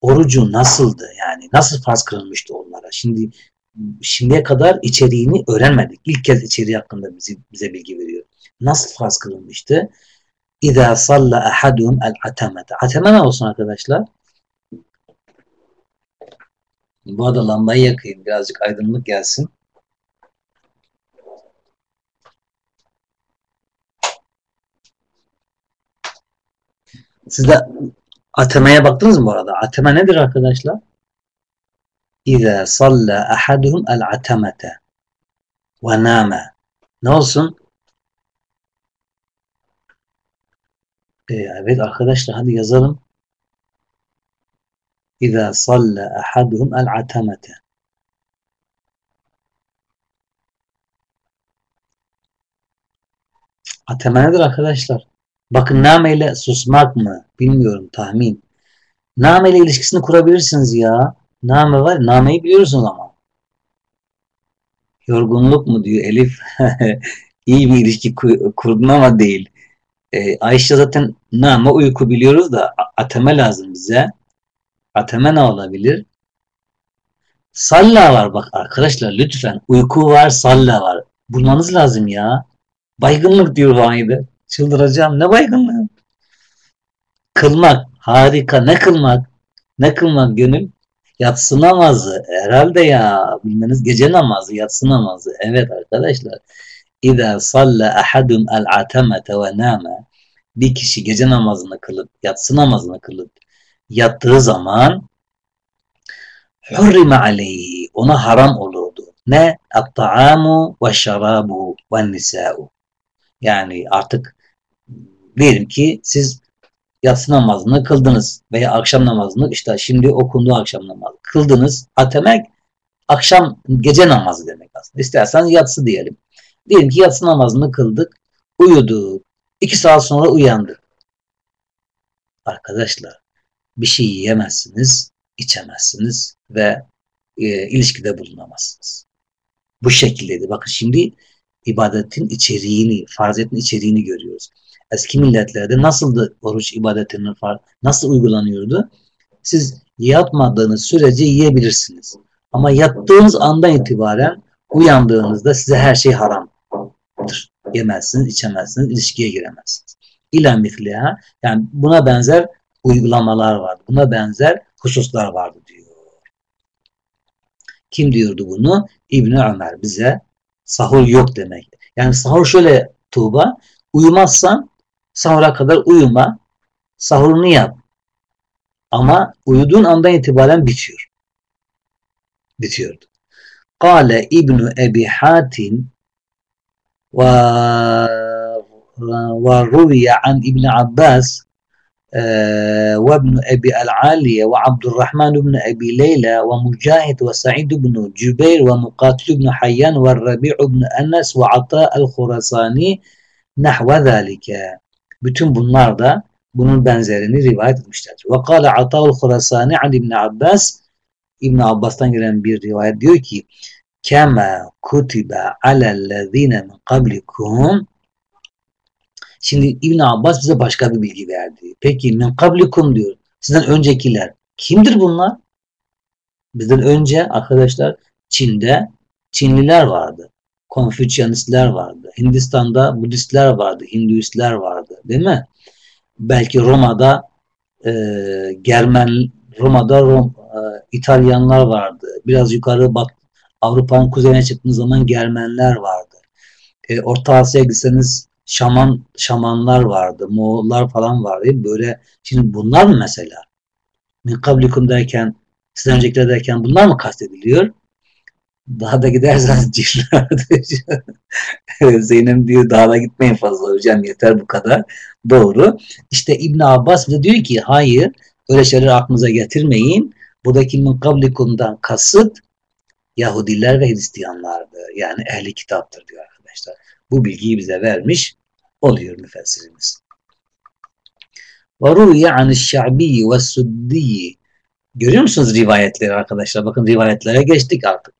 orucu nasıldı? Yani nasıl farz kılınmıştı onlara? Şimdi şimdiye kadar içeriğini öğrenmedik. İlk kez içeriği hakkında bize, bize bilgi veriyor. Nasıl farz kılınmıştı? İza salla ahadum el atamete. Ateme ne olsun arkadaşlar? Bu arada lambayı yakayım. Birazcık aydınlık gelsin. Siz de atemeye baktınız mı bu arada? Ateme nedir arkadaşlar? İza salla ahaduhum el atemete ve. Ne olsun? Ee, evet arkadaşlar hadi yazalım. İza salla ahaduhum el atemete. Ateme nedir arkadaşlar? Bakın name ile susmak mı? Bilmiyorum tahmin. Name ile ilişkisini kurabilirsiniz ya. Name var. Nameyi biliyorsunuz ama. Yorgunluk mu diyor Elif. *laughs* İyi bir ilişki kurdun ama değil. Ee, Ayşe zaten name uyku biliyoruz da ateme lazım bize. Ateme ne olabilir? Salla var bak arkadaşlar lütfen. Uyku var, salla var. Bulmanız lazım ya. Baygınlık diyor Vahide. Çıldıracağım. Ne baygınlığı? Kılmak. Harika. Ne kılmak? Ne kılmak gönül? Yatsı namazı. Herhalde ya. Bilmeniz gece namazı, yatsı namazı. Evet arkadaşlar. İza salla ahadum el atemete ve name bir kişi gece namazını kılıp, yatsı namazını kılıp yattığı zaman hurrime aleyhi ona haram olurdu. Ne? At-ta'amu ve şarabu ve nisa'u. Yani artık diyelim ki siz yatsı namazını kıldınız veya akşam namazını işte şimdi okunduğu akşam namazı kıldınız. Atemek akşam gece namazı demek aslında. İstersen yatsı diyelim. Diyelim ki yatsı namazını kıldık, uyuduk. iki saat sonra uyandık. Arkadaşlar bir şey yiyemezsiniz, içemezsiniz ve e, ilişkide bulunamazsınız. Bu şekildeydi. Bakın şimdi ibadetin içeriğini, farzetin içeriğini görüyoruz. Eski milletlerde nasıldı oruç ibadetinin far, nasıl uygulanıyordu? Siz yatmadığınız sürece yiyebilirsiniz. Ama yattığınız andan itibaren uyandığınızda size her şey haramdır. Yemezsiniz, içemezsiniz, ilişkiye giremezsiniz. İla misliha yani buna benzer uygulamalar vardı. Buna benzer hususlar vardı diyor. Kim diyordu bunu? İbni Ömer bize sahur yok demek. Yani sahur şöyle Tuğba uyumazsan sahura kadar uyuma sahurunu yap. Ama uyuduğun andan itibaren bitiyor. Bitiyordu. Kale İbnu Ebi Hatim وروي عن ابن عباس وابن أبي العالية وعبد الرحمن بن أبي ليلى ومجاهد وسعيد بن جبير ومقاتل بن حيان والربيع بن أنس وعطاء الخراساني nahve zâlike. Bütün bunlar da bunun benzerini rivayet etmişlerdir. Ve kâle Ata'ul Khurasani an İbn Abbas İbn Abbas'tan gelen bir rivayet diyor ki kema kutibe alellezine min kablikum Şimdi İbn Abbas bize başka bir bilgi verdi. Peki min kablikum diyor. Sizden öncekiler. Kimdir bunlar? Bizden önce arkadaşlar Çin'de Çinliler vardı. Konfüçyanistler vardı. Hindistan'da Budistler vardı. Hinduistler vardı. Değil mi? Belki Roma'da e, Germen Roma'da Rom, e, İtalyanlar vardı. Biraz yukarı bak Avrupa'nın kuzeyine çıktığınız zaman Germenler vardı. E, Orta Asya'ya gitseniz Şaman şamanlar vardı, Moğollar falan vardı. Böyle şimdi bunlar mı mesela? Min derken, sizden öncekiler derken bunlar mı kastediliyor? Daha da giderseniz *laughs* cinler Zeynep *laughs* diyor daha da gitmeyin fazla hocam yeter bu kadar. Doğru. İşte İbn Abbas da diyor ki hayır öyle şeyler aklınıza getirmeyin. Buradaki min kablikumdan kasıt Yahudiler ve Hristiyanlardı. Yani ehli kitaptır diyor arkadaşlar. Bu bilgiyi bize vermiş oluyor müfessirimiz. وَرُوْيَ عَنِ الشَّعْبِيِّ وَالسُّدِّيِّ Görüyor musunuz rivayetleri arkadaşlar? Bakın rivayetlere geçtik artık.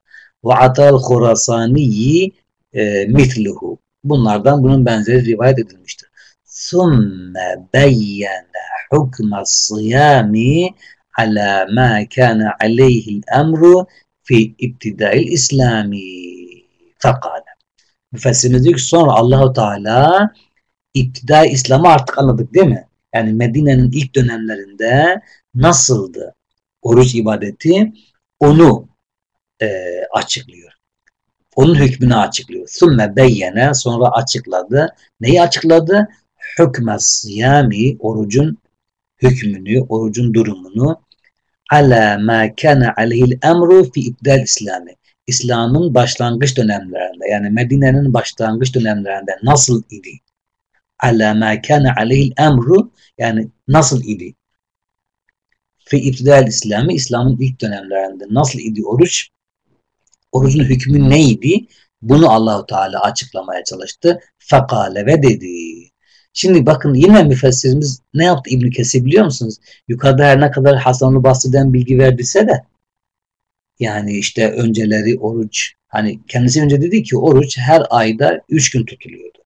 Ve atal Khurasaniyi e, mitluhu. Bunlardan bunun benzeri rivayet edilmiştir. Sümme beyyene hukme siyami ala ma kana aleyhil emru fi ibtidail İslami fekale. Müfessirimiz diyor ki sonra Allahu Teala iptidai İslam'ı artık anladık değil mi? Yani Medine'nin ilk dönemlerinde nasıldı oruç ibadeti? Onu e, açıklıyor. Onun hükmünü açıklıyor. Sümme beyyene sonra açıkladı. Neyi açıkladı? Hükme siyami orucun hükmünü, orucun durumunu ala ma kana aleyhil emru fi ibdal İslami. İslam'ın başlangıç dönemlerinde yani Medine'nin başlangıç dönemlerinde nasıl idi? Ala ma kana aleyhil emru yani nasıl idi? Fi ibtidal İslam'ı İslam'ın ilk dönemlerinde nasıl idi oruç? Orucun hükmü neydi? Bunu Allahu Teala açıklamaya çalıştı. Fekale ve dedi. Şimdi bakın yine müfessirimiz ne yaptı İbn Kesir biliyor musunuz? Yukarıda her ne kadar Hasan-ı Basri'den bilgi verdiyse de yani işte önceleri oruç hani kendisi önce dedi ki oruç her ayda üç gün tutuluyordu.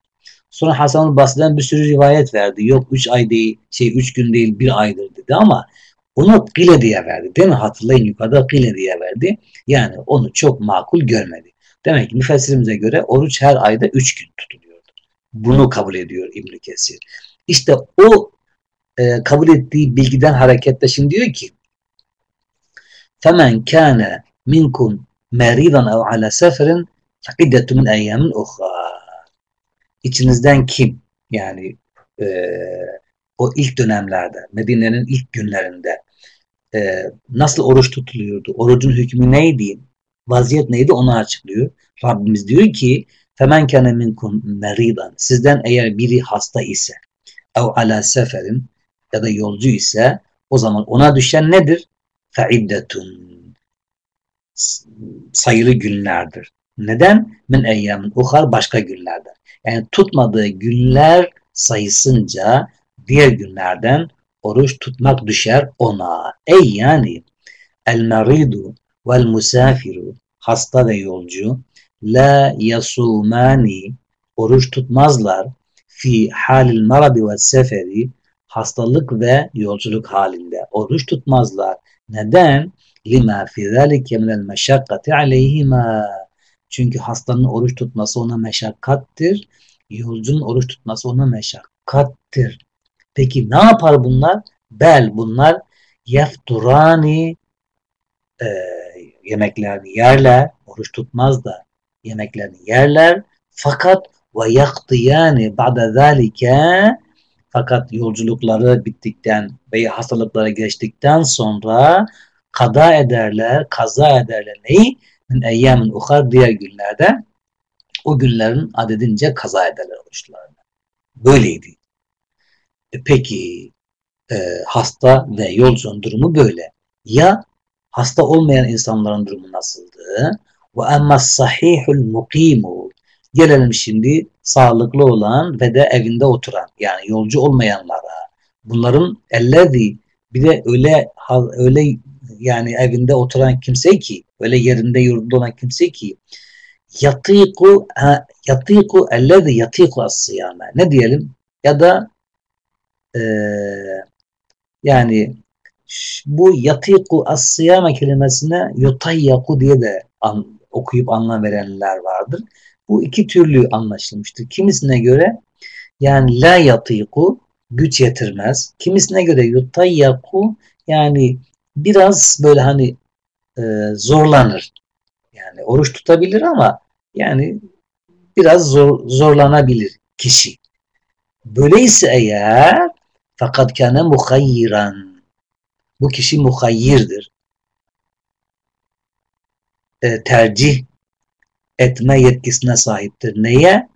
Sonra Hasan-ı Basri'den bir sürü rivayet verdi. Yok üç ay değil, şey üç gün değil bir aydır dedi ama onu kile diye verdi. Değil mi? Hatırlayın yukarıda kile diye verdi. Yani onu çok makul görmedi. Demek ki müfessirimize göre oruç her ayda üç gün tutuluyordu. Bunu kabul ediyor İbn Kesir. İşte o e, kabul ettiği bilgiden hareketle şimdi diyor ki فَمَنْ كَانَ مِنْكُمْ مَرِيضًا اَوْ عَلَى سَفَرٍ فَقِدَّةُ مِنْ اَيَّامٍ اُخْرَى İçinizden kim yani e, o ilk dönemlerde Medine'nin ilk günlerinde e, nasıl oruç tutuluyordu? Orucun hükmü neydi? Vaziyet neydi? Onu açıklıyor. Rabbimiz diyor ki فَمَنْ كَانَ مِنْكُمْ مَرِيضًا Sizden eğer biri hasta ise ev ala seferin ya da yolcu ise o zaman ona düşen nedir? فَعِدَّتٌ sayılı günlerdir. Neden? Min eyyamin uhar başka günlerden. Yani tutmadığı günler sayısınca diğer günlerden oruç tutmak düşer ona. Ey yani el meridu vel musafiru hasta ve yolcu la yasumani oruç tutmazlar fi halil marabi ve seferi hastalık ve yolculuk halinde oruç tutmazlar. Neden? Lima fi zalike minel meşakkati aleyhima. Çünkü hastanın oruç tutması ona meşakkattir. Yolcunun oruç tutması ona meşakkattir. Peki ne yapar bunlar? Bel bunlar yefturani e, yemeklerini yerler. Oruç tutmaz da yemeklerini yerler. Fakat ve yaktiyani ba'da zalike fakat yolculukları bittikten veya hastalıkları geçtikten sonra kada ederler, kaza ederler. Neyi? Min eyyamin uhar diğer günlerde o günlerin adedince kaza ederler oruçlarını. Böyleydi. E peki e, hasta ve yolcunun durumu böyle. Ya hasta olmayan insanların durumu nasıldı? Ve emma sahihul mukimu Gelelim şimdi sağlıklı olan ve de evinde oturan yani yolcu olmayanlara. Bunların ellezi bir de öyle öyle yani evinde oturan kimse ki öyle yerinde yurdunda olan kimse ki yatiku yatiku ellezi yatiku as-siyame ne diyelim ya da e, yani bu yatiku as-siyame kelimesine yutayyaku diye de an, okuyup anlam verenler vardır. Bu iki türlü anlaşılmıştır. Kimisine göre yani la yatiku güç yetirmez. Kimisine göre yutayyaku yani biraz böyle hani e, zorlanır. Yani oruç tutabilir ama yani biraz zor, zorlanabilir kişi. Böyleyse eğer fakat kâne muhayyiran bu kişi muhayyirdir. E, tercih etme yetkisine sahiptir. Neye?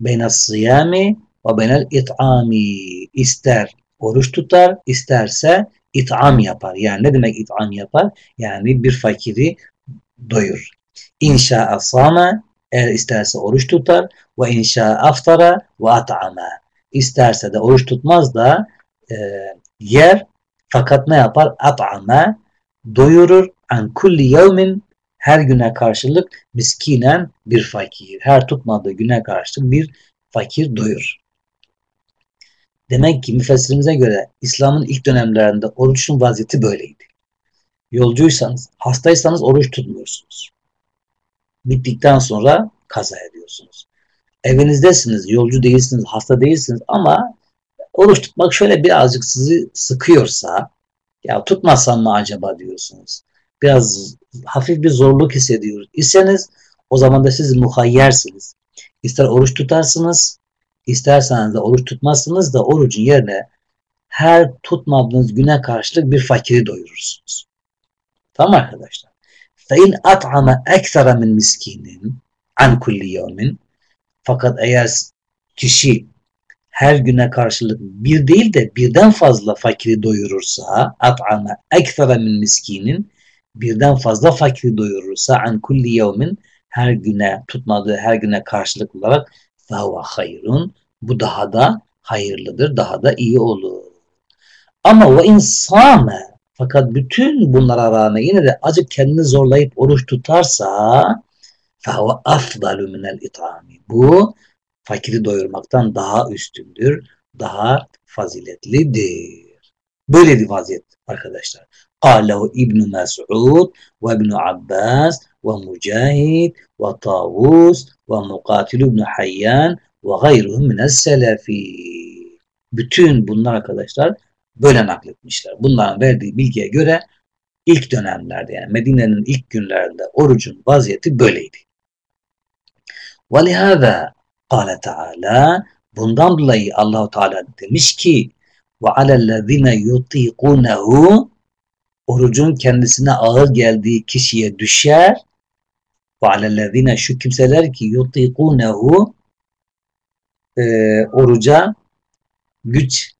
Beynel sıyami ve beynel it'ami. İster oruç tutar, isterse it'am yapar. Yani ne demek it'am yapar? Yani bir fakiri doyur. İnşa asama eğer isterse oruç tutar ve inşa aftara ve at'ama. İsterse de oruç tutmaz da e, yer fakat ne yapar? At'ama doyurur an kulli yevmin her güne karşılık miskinen bir fakir. Her tutmadığı güne karşılık bir fakir doyur. Demek ki müfessirimize göre İslam'ın ilk dönemlerinde oruçun vaziyeti böyleydi. Yolcuysanız, hastaysanız oruç tutmuyorsunuz. Bittikten sonra kaza ediyorsunuz Evinizdesiniz, yolcu değilsiniz, hasta değilsiniz ama oruç tutmak şöyle birazcık sizi sıkıyorsa ya tutmasam mı acaba diyorsunuz. Biraz hafif bir zorluk hissediyoruz iseniz o zaman da siz muhayyersiniz. İster oruç tutarsınız, isterseniz de oruç tutmazsınız da orucun yerine her tutmadığınız güne karşılık bir fakiri doyurursunuz. Tamam arkadaşlar. فَاِنْ أَطْعَمَ اَكْثَرَ مِنْ مِسْكِينٍ an kulli yevmin fakat eğer kişi her güne karşılık bir değil de birden fazla fakiri doyurursa at'ama ekfere min miskinin birden fazla fakiri doyurursa an kulli yevmin her güne tutmadığı her güne karşılık olarak fehuve hayrun bu daha da hayırlıdır daha da iyi olur. Ama ve insame fakat bütün bunlara rağmen yine de acık kendini zorlayıp oruç tutarsa فَهُوَ أَفْضَلُ مِنَ الْاِطْعَامِ Bu fakiri doyurmaktan daha üstündür, daha faziletlidir. Böyle bir vaziyet arkadaşlar. قاله ابن مسعود وابن عباس ومجاهد وطاووس ومقاتل بن حيان وغيرهم من السلف bütün bunlar arkadaşlar böyle nakletmişler. Bunların verdiği bilgiye göre ilk dönemlerde yani Medine'nin ilk günlerinde orucun vaziyeti böyleydi. وَلِهَذَا قَالَ Teala Bundan dolayı Allahu Teala demiş ki وَعَلَى الَّذِينَ يُطِيقُونَهُ Orucun kendisine ağır geldiği kişiye düşer وَعَلَى الَّذِينَ Şu kimseler ki يُطِيقُونَهُ e, oruca güç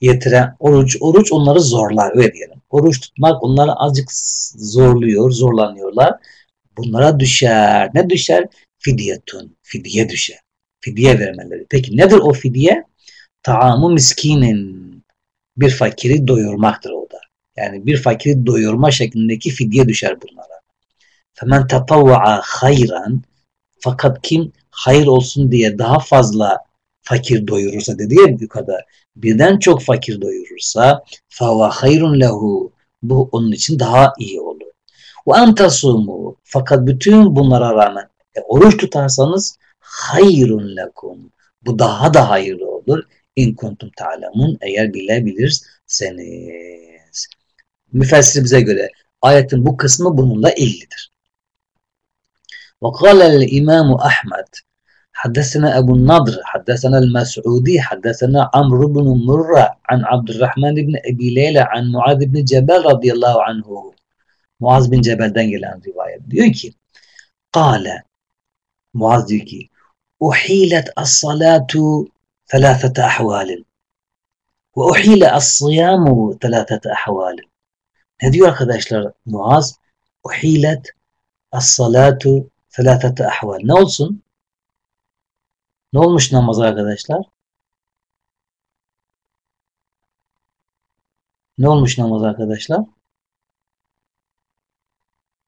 yetiren oruç, oruç onları zorlar öyle diyelim. Oruç tutmak onları azıcık zorluyor, zorlanıyorlar. Bunlara düşer. Ne düşer? Fidyetun. Fidye düşer. Fidye vermeleri. Peki nedir o fidye? Taamu miskinin. Bir fakiri doyurmaktır o da. Yani bir fakiri doyurma şeklindeki fidye düşer bunlara. Femen tatavva'a hayran fakat kim hayır olsun diye daha fazla fakir doyurursa dedi ya yukarıda birden çok fakir doyurursa fava hayrun lehu bu onun için daha iyi olur. Ve entasumu fakat bütün bunlara rağmen e, oruç tutarsanız hayrun lekum bu daha da hayırlı olur. İn kuntum ta'lemun eğer bilebilirseniz. Müfessirimize göre ayetin bu kısmı bununla ilgilidir. وقال الإمام أحمد حدثنا أبو النضر حدثنا المسعودي حدثنا عمرو بن مرة عن عبد الرحمن بن أبي ليلى عن معاذ بن جبل رضي الله عنه Muaz bin Cebel'den gelen rivayet diyor ki Kale Muaz diyor ki Uhilet as-salatu thelâfete ahvalin ve uhile as-siyamu thelâfete ahvalin Ne diyor arkadaşlar Muaz? Uhilet as-salatu thelâfete ahval Ne olsun? Ne olmuş namaz arkadaşlar? Ne olmuş namaz arkadaşlar?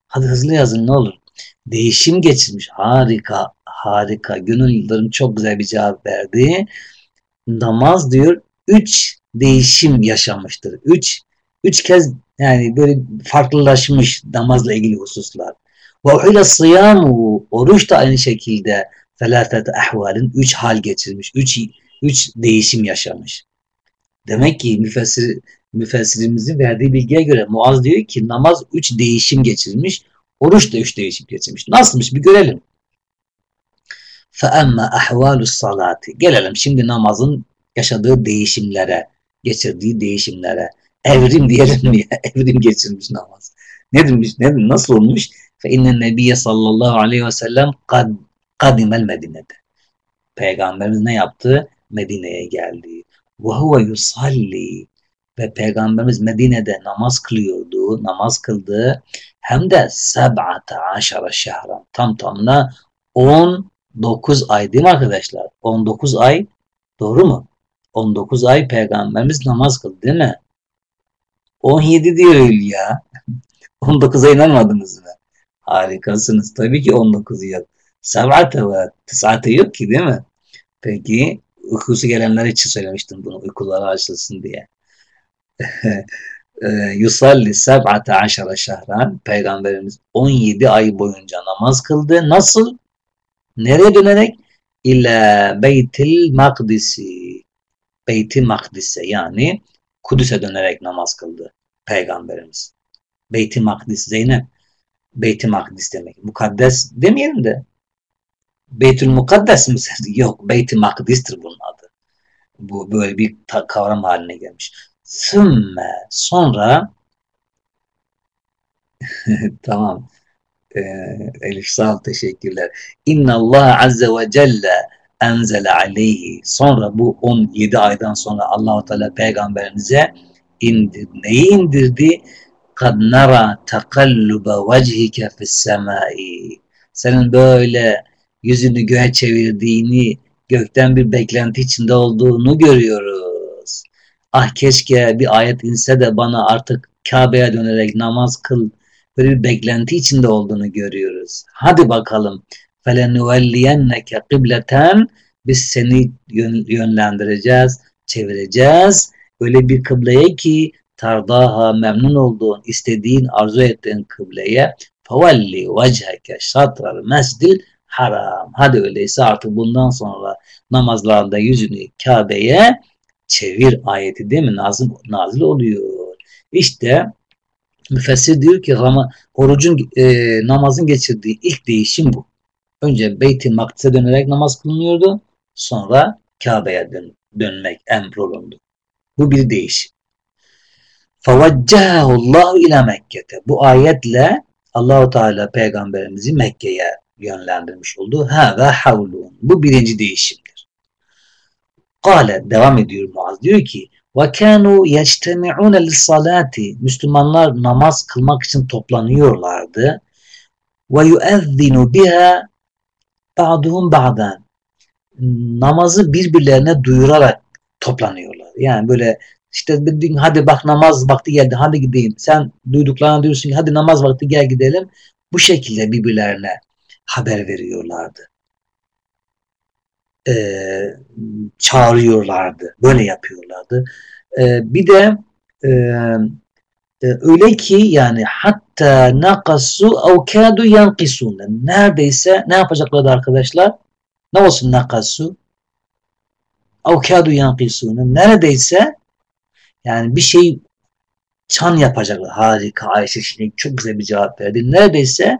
Hadi hızlı yazın ne olur. Değişim geçirmiş. Harika, harika. Gönül Yıldırım çok güzel bir cevap verdi. Namaz diyor üç değişim yaşamıştır. Üç, üç kez yani böyle farklılaşmış namazla ilgili hususlar. Ve uhile sıyamu oruç da aynı şekilde felâfete ahvalin üç hal geçirmiş. Üç, üç değişim yaşamış. Demek ki müfessir, müfessirimizin verdiği bilgiye göre Muaz diyor ki namaz üç değişim geçirmiş. Oruç da üç değişim geçirmiş. Nasılmış bir görelim. فَأَمَّا اَحْوَالُ salati. Gelelim şimdi namazın yaşadığı değişimlere, geçirdiği değişimlere. Evrim diyelim mi? Evrim *laughs* geçirmiş namaz. Ne demiş? Ne, nasıl olmuş? فَاِنَّ النَّبِيَّ sallallahu aleyhi ve sellem kad kadimel Medine'de. Peygamberimiz ne yaptı? Medine'ye geldi. Ve huve yusalli ve Peygamberimiz Medine'de namaz kılıyordu, namaz kıldı. Hem de seb'ate aşara şehran. Tam tamına 19 ay değil mi arkadaşlar? 19 ay doğru mu? 19 ay Peygamberimiz namaz kıldı değil mi? 17 diyor ya. 19'a *laughs* inanmadınız mı? Harikasınız. Tabii ki 19 yok. Sab'ate ve tis'ate yok ki değil mi? Peki uykusu gelenler için söylemiştim bunu uykuları açılsın diye. Ee, yusalli seb'ate aşara şehran Peygamberimiz 17 ay boyunca namaz kıldı. Nasıl? Nereye dönerek? İlâ beytil makdisi Beyti Makdis'e yani Kudüs'e dönerek namaz kıldı Peygamberimiz. Beyti Makdis Zeynep Beyti Makdis demek. Mukaddes demeyelim de Beytül Mukaddes mi? *laughs* Yok, Beyt-i Makdis'tir bunun adı. Bu böyle bir kavram haline gelmiş. Sümme sonra *laughs* tamam. Ee, Elif sağ teşekkürler. İnna Allah azze ve celle enzele aleyhi. Sonra bu 17 aydan sonra Allahu Teala peygamberimize indir. Neyi indirdi? Kad nara takalluba vechike fis semai. Senin böyle yüzünü göğe çevirdiğini gökten bir beklenti içinde olduğunu görüyoruz Ah keşke bir ayet inse de bana artık Kabe'ye dönerek namaz kıl böyle bir beklenti içinde olduğunu görüyoruz. Hadi bakalım. فَلَنُوَلِّيَنَّكَ قِبْلَةً Biz seni yönlendireceğiz, çevireceğiz. Öyle bir kıbleye ki tardaha memnun olduğun, istediğin, arzu ettiğin kıbleye fevelli vecheke şatral mesdil haram. Hadi öyleyse artık bundan sonra namazlarda yüzünü Kabe'ye çevir ayeti değil mi? Nazil, nazil oluyor. İşte müfessir diyor ki Ram orucun e, namazın geçirdiği ilk değişim bu. Önce Beyt-i Maktis'e dönerek namaz kılınıyordu. Sonra Kabe'ye dön dönmek emrolundu. Bu bir değişim. Feveccahallahu ila Mekke'te. Bu ayetle Allahu Teala peygamberimizi Mekke'ye yönlendirmiş oldu. Ha ve havlun. Bu birinci değişim. Kale devam ediyor Muaz diyor ki kanu yectemi'un lis-salati. Müslümanlar namaz kılmak için toplanıyorlardı. Ve yuezzinu biha ba'duhum ba'dan. Namazı birbirlerine duyurarak toplanıyorlar. Yani böyle işte hadi bak namaz vakti geldi hadi gideyim. Sen duyduklarına diyorsun ki hadi namaz vakti gel gidelim. Bu şekilde birbirlerine haber veriyorlardı. Ee, çağırıyorlardı. Böyle yapıyorlardı. Ee, bir de e, e, öyle ki yani hatta nakasu ev kâdu yankisûne. Neredeyse ne yapacaklardı arkadaşlar? Ne olsun nakasu? Ev kâdu yankisûne. Neredeyse yani bir şey çan yapacaklar. Harika Ayşe şimdi çok güzel bir cevap verdi. Neredeyse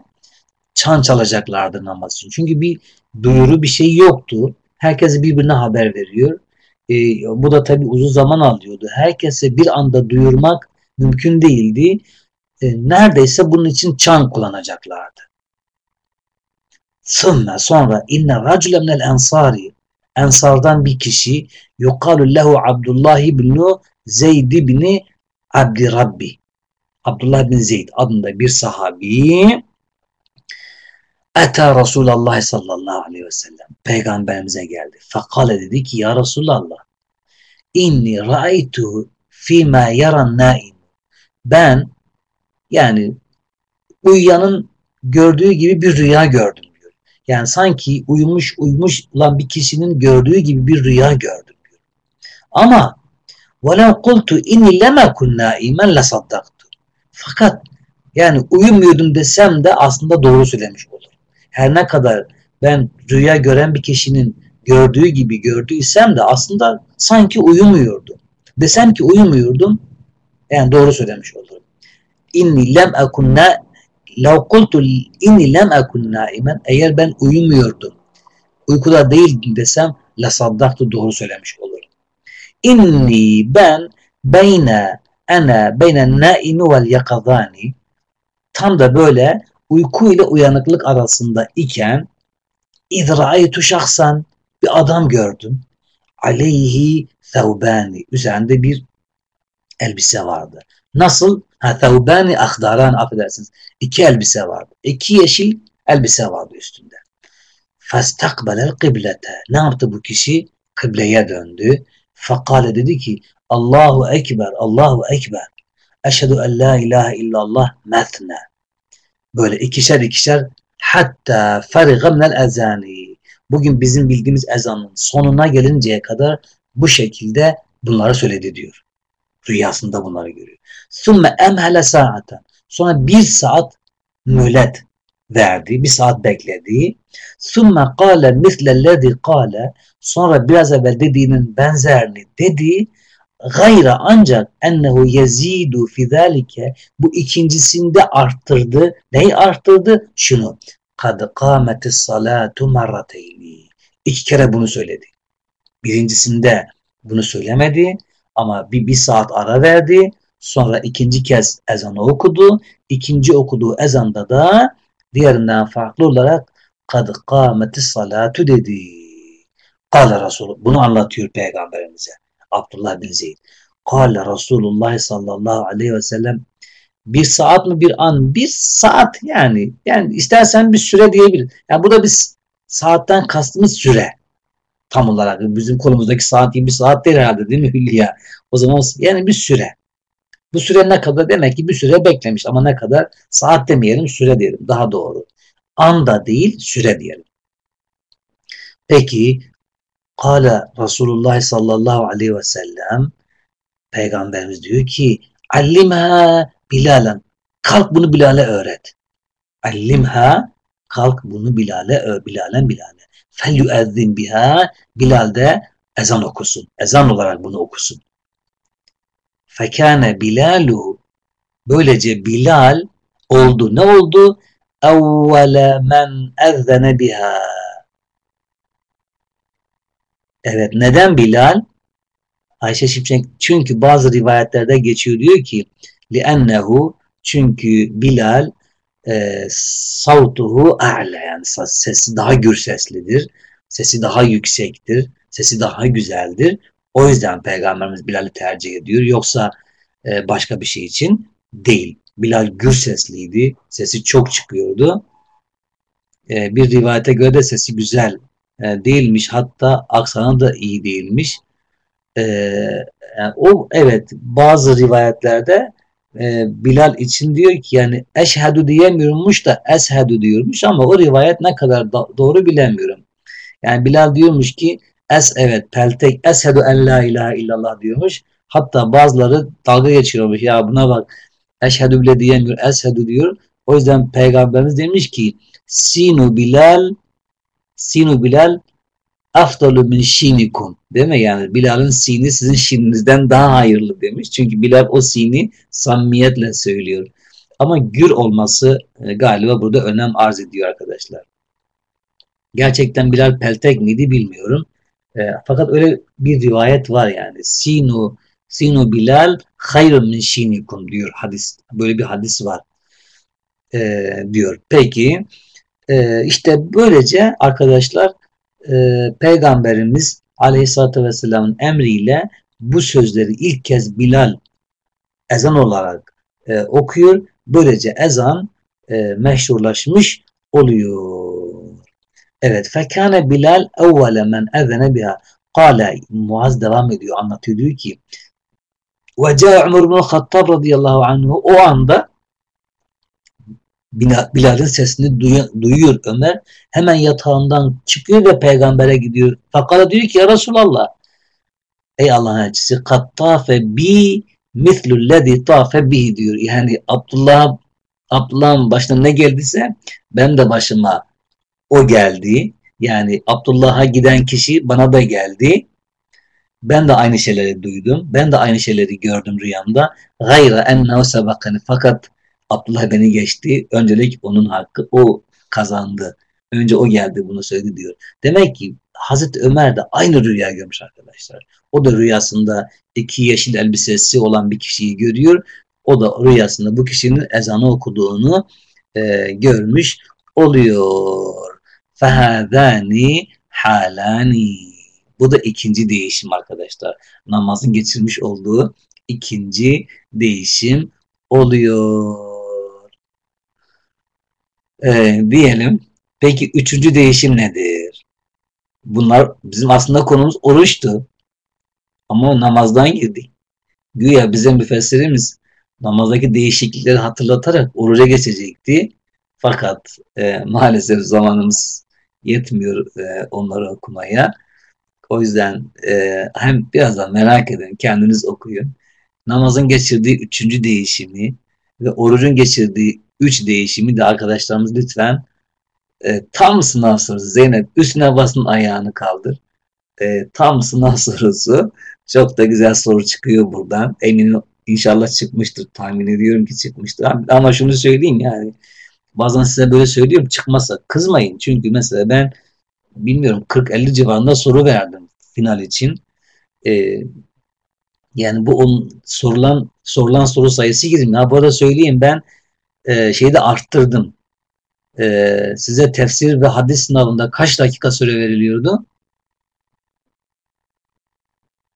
çan çalacaklardı namaz için. Çünkü bir duyuru bir şey yoktu. Herkes birbirine haber veriyor. E, bu da tabi uzun zaman alıyordu. Herkese bir anda duyurmak mümkün değildi. E, neredeyse bunun için çan kullanacaklardı. Sonra sonra inne racule minel ensari ensardan bir kişi yukalu lehu Abdullah ibn Zeyd ibn Abdi Rabbi Abdullah bin Zeyd adında bir sahabi Ata Resulullah sallallahu aleyhi ve sellem peygamberimize geldi. Fakale dedi ki ya Resulallah inni ra'aytu fîmâ yaran naim ben yani uyuyanın gördüğü gibi bir rüya gördüm diyor. Yani sanki uyumuş uyumuş olan bir kişinin gördüğü gibi bir rüya gördüm diyor. Ama وَلَوْ قُلْتُ اِنِّي لَمَا كُنْ نَائِمًا لَصَدَّقْتُ Fakat yani uyumuyordum desem de aslında doğru söylemiş olur. her ne kadar ben rüya gören bir kişinin gördüğü gibi gördüysem de aslında sanki uyumuyordum. Desem ki uyumuyordum yani doğru söylemiş olurum. İnni lem ekunna lav kultu inni lem ekun naimen eğer ben uyumuyordum uykuda değildim desem la saddaktu doğru söylemiş olurum. İnni ben beyne ana beyne naimi vel yakazani tam da böyle uyku ile uyanıklık arasında iken idra'aytu şahsan bir adam gördüm. Aleyhi thevbani üzerinde bir elbise vardı. Nasıl? Ha thevbani ahdaran affedersiniz. İki elbise vardı. İki yeşil elbise vardı üstünde. Fastakbelel kıblete. Ne yaptı bu kişi? Kıbleye döndü. Fakale dedi ki Allahu Ekber, Allahu Ekber. Eşhedü en la ilahe illallah methne. Böyle ikişer ikişer hatta feriga minel ezani. Bugün bizim bildiğimiz ezanın sonuna gelinceye kadar bu şekilde bunları söyledi diyor. Rüyasında bunları görüyor. Sümme emhele saaten. Sonra bir saat mühlet verdi. Bir saat bekledi. Sümme kâle mislellezi kâle. Sonra biraz evvel dediğinin benzerini dedi. Gayra ancak ennehu yezidu fidalike bu ikincisinde arttırdı. Neyi arttırdı? Şunu. Kad kâmetis salatu marrateyni. İki kere bunu söyledi. Birincisinde bunu söylemedi ama bir, bir saat ara verdi. Sonra ikinci kez ezanı okudu. İkinci okuduğu ezanda da diğerinden farklı olarak kad kâmetis salatu dedi. Kale Resul. Bunu anlatıyor peygamberimize. Abdullah bin Zeyd. Kale Resulullah sallallahu aleyhi ve sellem bir saat mi bir an? Bir saat yani. Yani istersen bir süre diyebilir. Yani bu da bir saatten kastımız süre. tam olarak. Bizim kolumuzdaki saat gibi bir saat değil herhalde değil mi Hülya? O zaman yani bir süre. Bu süre ne kadar? Demek ki bir süre beklemiş ama ne kadar? Saat demeyelim, süre diyelim. Daha doğru. Anda değil, süre diyelim. Peki, Kale Resulullah sallallahu aleyhi ve sellem Peygamberimiz diyor ki Allimha Bilal'en kalk bunu Bilal'e öğret. Allimha kalk bunu Bilal'e Bilal'en Bilal'e. Fel yuezzin biha Bilal ezan okusun. Ezan olarak bunu okusun. Fekâne Bilalu böylece Bilal oldu. Ne oldu? Evvele men ezzene biha. Evet neden Bilal? Ayşe Şipşek çünkü bazı rivayetlerde geçiyor diyor ki لِأَنَّهُ çünkü Bilal e, savtuhu a'la yani sesi daha gür seslidir. Sesi daha yüksektir. Sesi daha güzeldir. O yüzden Peygamberimiz Bilal'i tercih ediyor. Yoksa e, başka bir şey için değil. Bilal gür sesliydi. Sesi çok çıkıyordu. E, bir rivayete göre de sesi güzel e, değilmiş. Hatta aksanı da iyi değilmiş. E, yani o evet bazı rivayetlerde e, Bilal için diyor ki yani eşhedü diyemiyormuş da eshedü diyormuş ama o rivayet ne kadar da, doğru bilemiyorum. Yani Bilal diyormuş ki es evet peltek eshedü en la ilahe illallah diyormuş. Hatta bazıları dalga geçiyormuş. Ya buna bak eşhedü bile diyemiyor. Eshedü diyor. O yüzden peygamberimiz demiş ki sinu Bilal sinu Bilal afdalu min şinikum. Değil mi? Yani Bilal'ın sini sizin şininizden daha hayırlı demiş. Çünkü Bilal o sini samimiyetle söylüyor. Ama gür olması e, galiba burada önem arz ediyor arkadaşlar. Gerçekten Bilal peltek miydi bilmiyorum. E, fakat öyle bir rivayet var yani. Sinu Sinu Bilal hayrun min şinikum diyor hadis. Böyle bir hadis var. E, diyor. Peki e, işte böylece arkadaşlar e, Peygamberimiz Aleyhisselatü Vesselam'ın emriyle bu sözleri ilk kez Bilal ezan olarak e, okuyor. Böylece ezan e, meşhurlaşmış oluyor. Evet. Fekane Bilal evvele men ezene biha. Kale Muaz devam ediyor anlatıyor diyor ki ve ca Umar bin Hattab radıyallahu anhu o anda Bilal'in sesini duyuyor Ömer. Hemen yatağından çıkıyor ve peygambere gidiyor. Fakat diyor ki ya Resulallah ey Allah'ın elçisi kattafe bi mislullezi tafe bihi diyor. Yani Abdullah Abdullah'ın başına ne geldiyse ben de başıma o geldi. Yani Abdullah'a giden kişi bana da geldi. Ben de aynı şeyleri duydum. Ben de aynı şeyleri gördüm rüyamda. Gayra ennehu sebakani. Fakat Abdullah beni geçti. Öncelik onun hakkı. O kazandı. Önce o geldi bunu söyledi diyor. Demek ki Hazreti Ömer de aynı rüya görmüş arkadaşlar. O da rüyasında iki yeşil elbisesi olan bir kişiyi görüyor. O da rüyasında bu kişinin ezanı okuduğunu e, görmüş oluyor. Fehadani halani. Bu da ikinci değişim arkadaşlar. Namazın geçirmiş olduğu ikinci değişim oluyor e, diyelim. Peki üçüncü değişim nedir? Bunlar bizim aslında konumuz oruçtu. Ama namazdan girdik. Güya bize müfessirimiz namazdaki değişiklikleri hatırlatarak oruca geçecekti. Fakat e, maalesef zamanımız yetmiyor e, onları okumaya. O yüzden e, hem birazdan merak edin, kendiniz okuyun. Namazın geçirdiği üçüncü değişimi ve orucun geçirdiği üç değişimi de arkadaşlarımız lütfen e, tam sınav sorusu. Zeynep üstüne basın ayağını kaldır. E, tam sınav sorusu. Çok da güzel soru çıkıyor buradan. Eminim inşallah çıkmıştır. Tahmin ediyorum ki çıkmıştır. Ama şunu söyleyeyim yani. Bazen size böyle söylüyorum çıkmasa kızmayın. Çünkü mesela ben bilmiyorum 40-50 civarında soru verdim final için. E, yani bu on, sorulan sorulan soru sayısı gibi. Ha bu arada söyleyeyim ben e, şeyi de arttırdım. E, size tefsir ve hadis sınavında kaç dakika süre veriliyordu?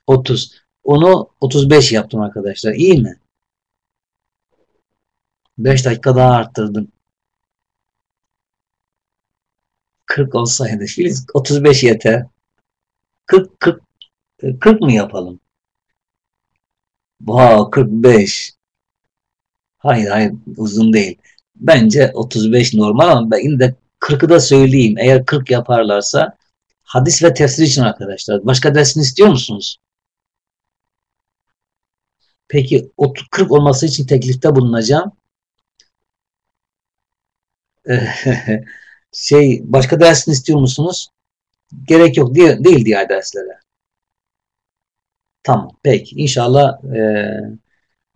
30. Onu 35 yaptım arkadaşlar. İyi mi? 5 dakika daha arttırdım. 40 olsaydı. Filiz 35 yeter. 40 40 40 mı yapalım? Ha 45. Hayır hayır uzun değil. Bence 35 normal ama ben yine de 40'ı da söyleyeyim. Eğer 40 yaparlarsa hadis ve tefsir için arkadaşlar. Başka dersini istiyor musunuz? Peki 40 olması için teklifte bulunacağım. *laughs* şey başka dersini istiyor musunuz? Gerek yok değil, değil diğer derslere. Tamam peki inşallah e,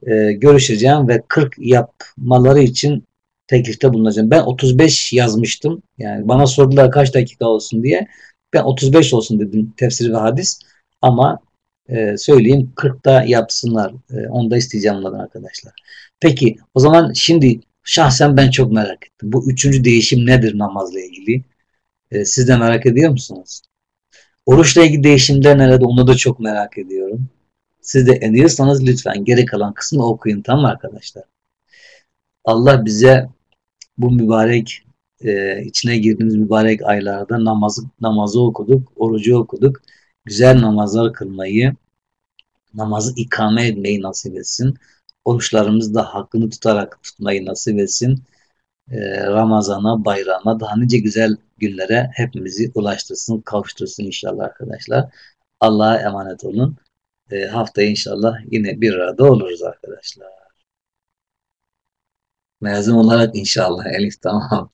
e, görüşeceğim ve 40 yapmaları için teklifte bulunacağım. Ben 35 yazmıştım. Yani bana sordular kaç dakika olsun diye. Ben 35 olsun dedim tefsir ve hadis. Ama e, söyleyeyim 40'da yapsınlar. E, onu da isteyeceğim onlardan arkadaşlar. Peki o zaman şimdi şahsen ben çok merak ettim. Bu üçüncü değişim nedir namazla ilgili? E, siz de merak ediyor musunuz? Oruçla ilgili değişimler nerede onu da çok merak ediyorum. Siz de ediyorsanız lütfen geri kalan kısmı okuyun tamam mı arkadaşlar? Allah bize bu mübarek e, içine girdiğimiz mübarek aylarda namazı, namazı okuduk, orucu okuduk. Güzel namazlar kılmayı, namazı ikame etmeyi nasip etsin. Oruçlarımızda hakkını tutarak tutmayı nasip etsin. E, Ramazana, bayrama, daha nice güzel günlere hepimizi ulaştırsın, kavuştursun inşallah arkadaşlar. Allah'a emanet olun. E, haftaya inşallah yine bir arada oluruz arkadaşlar. Mezun olarak inşallah Elif tamam.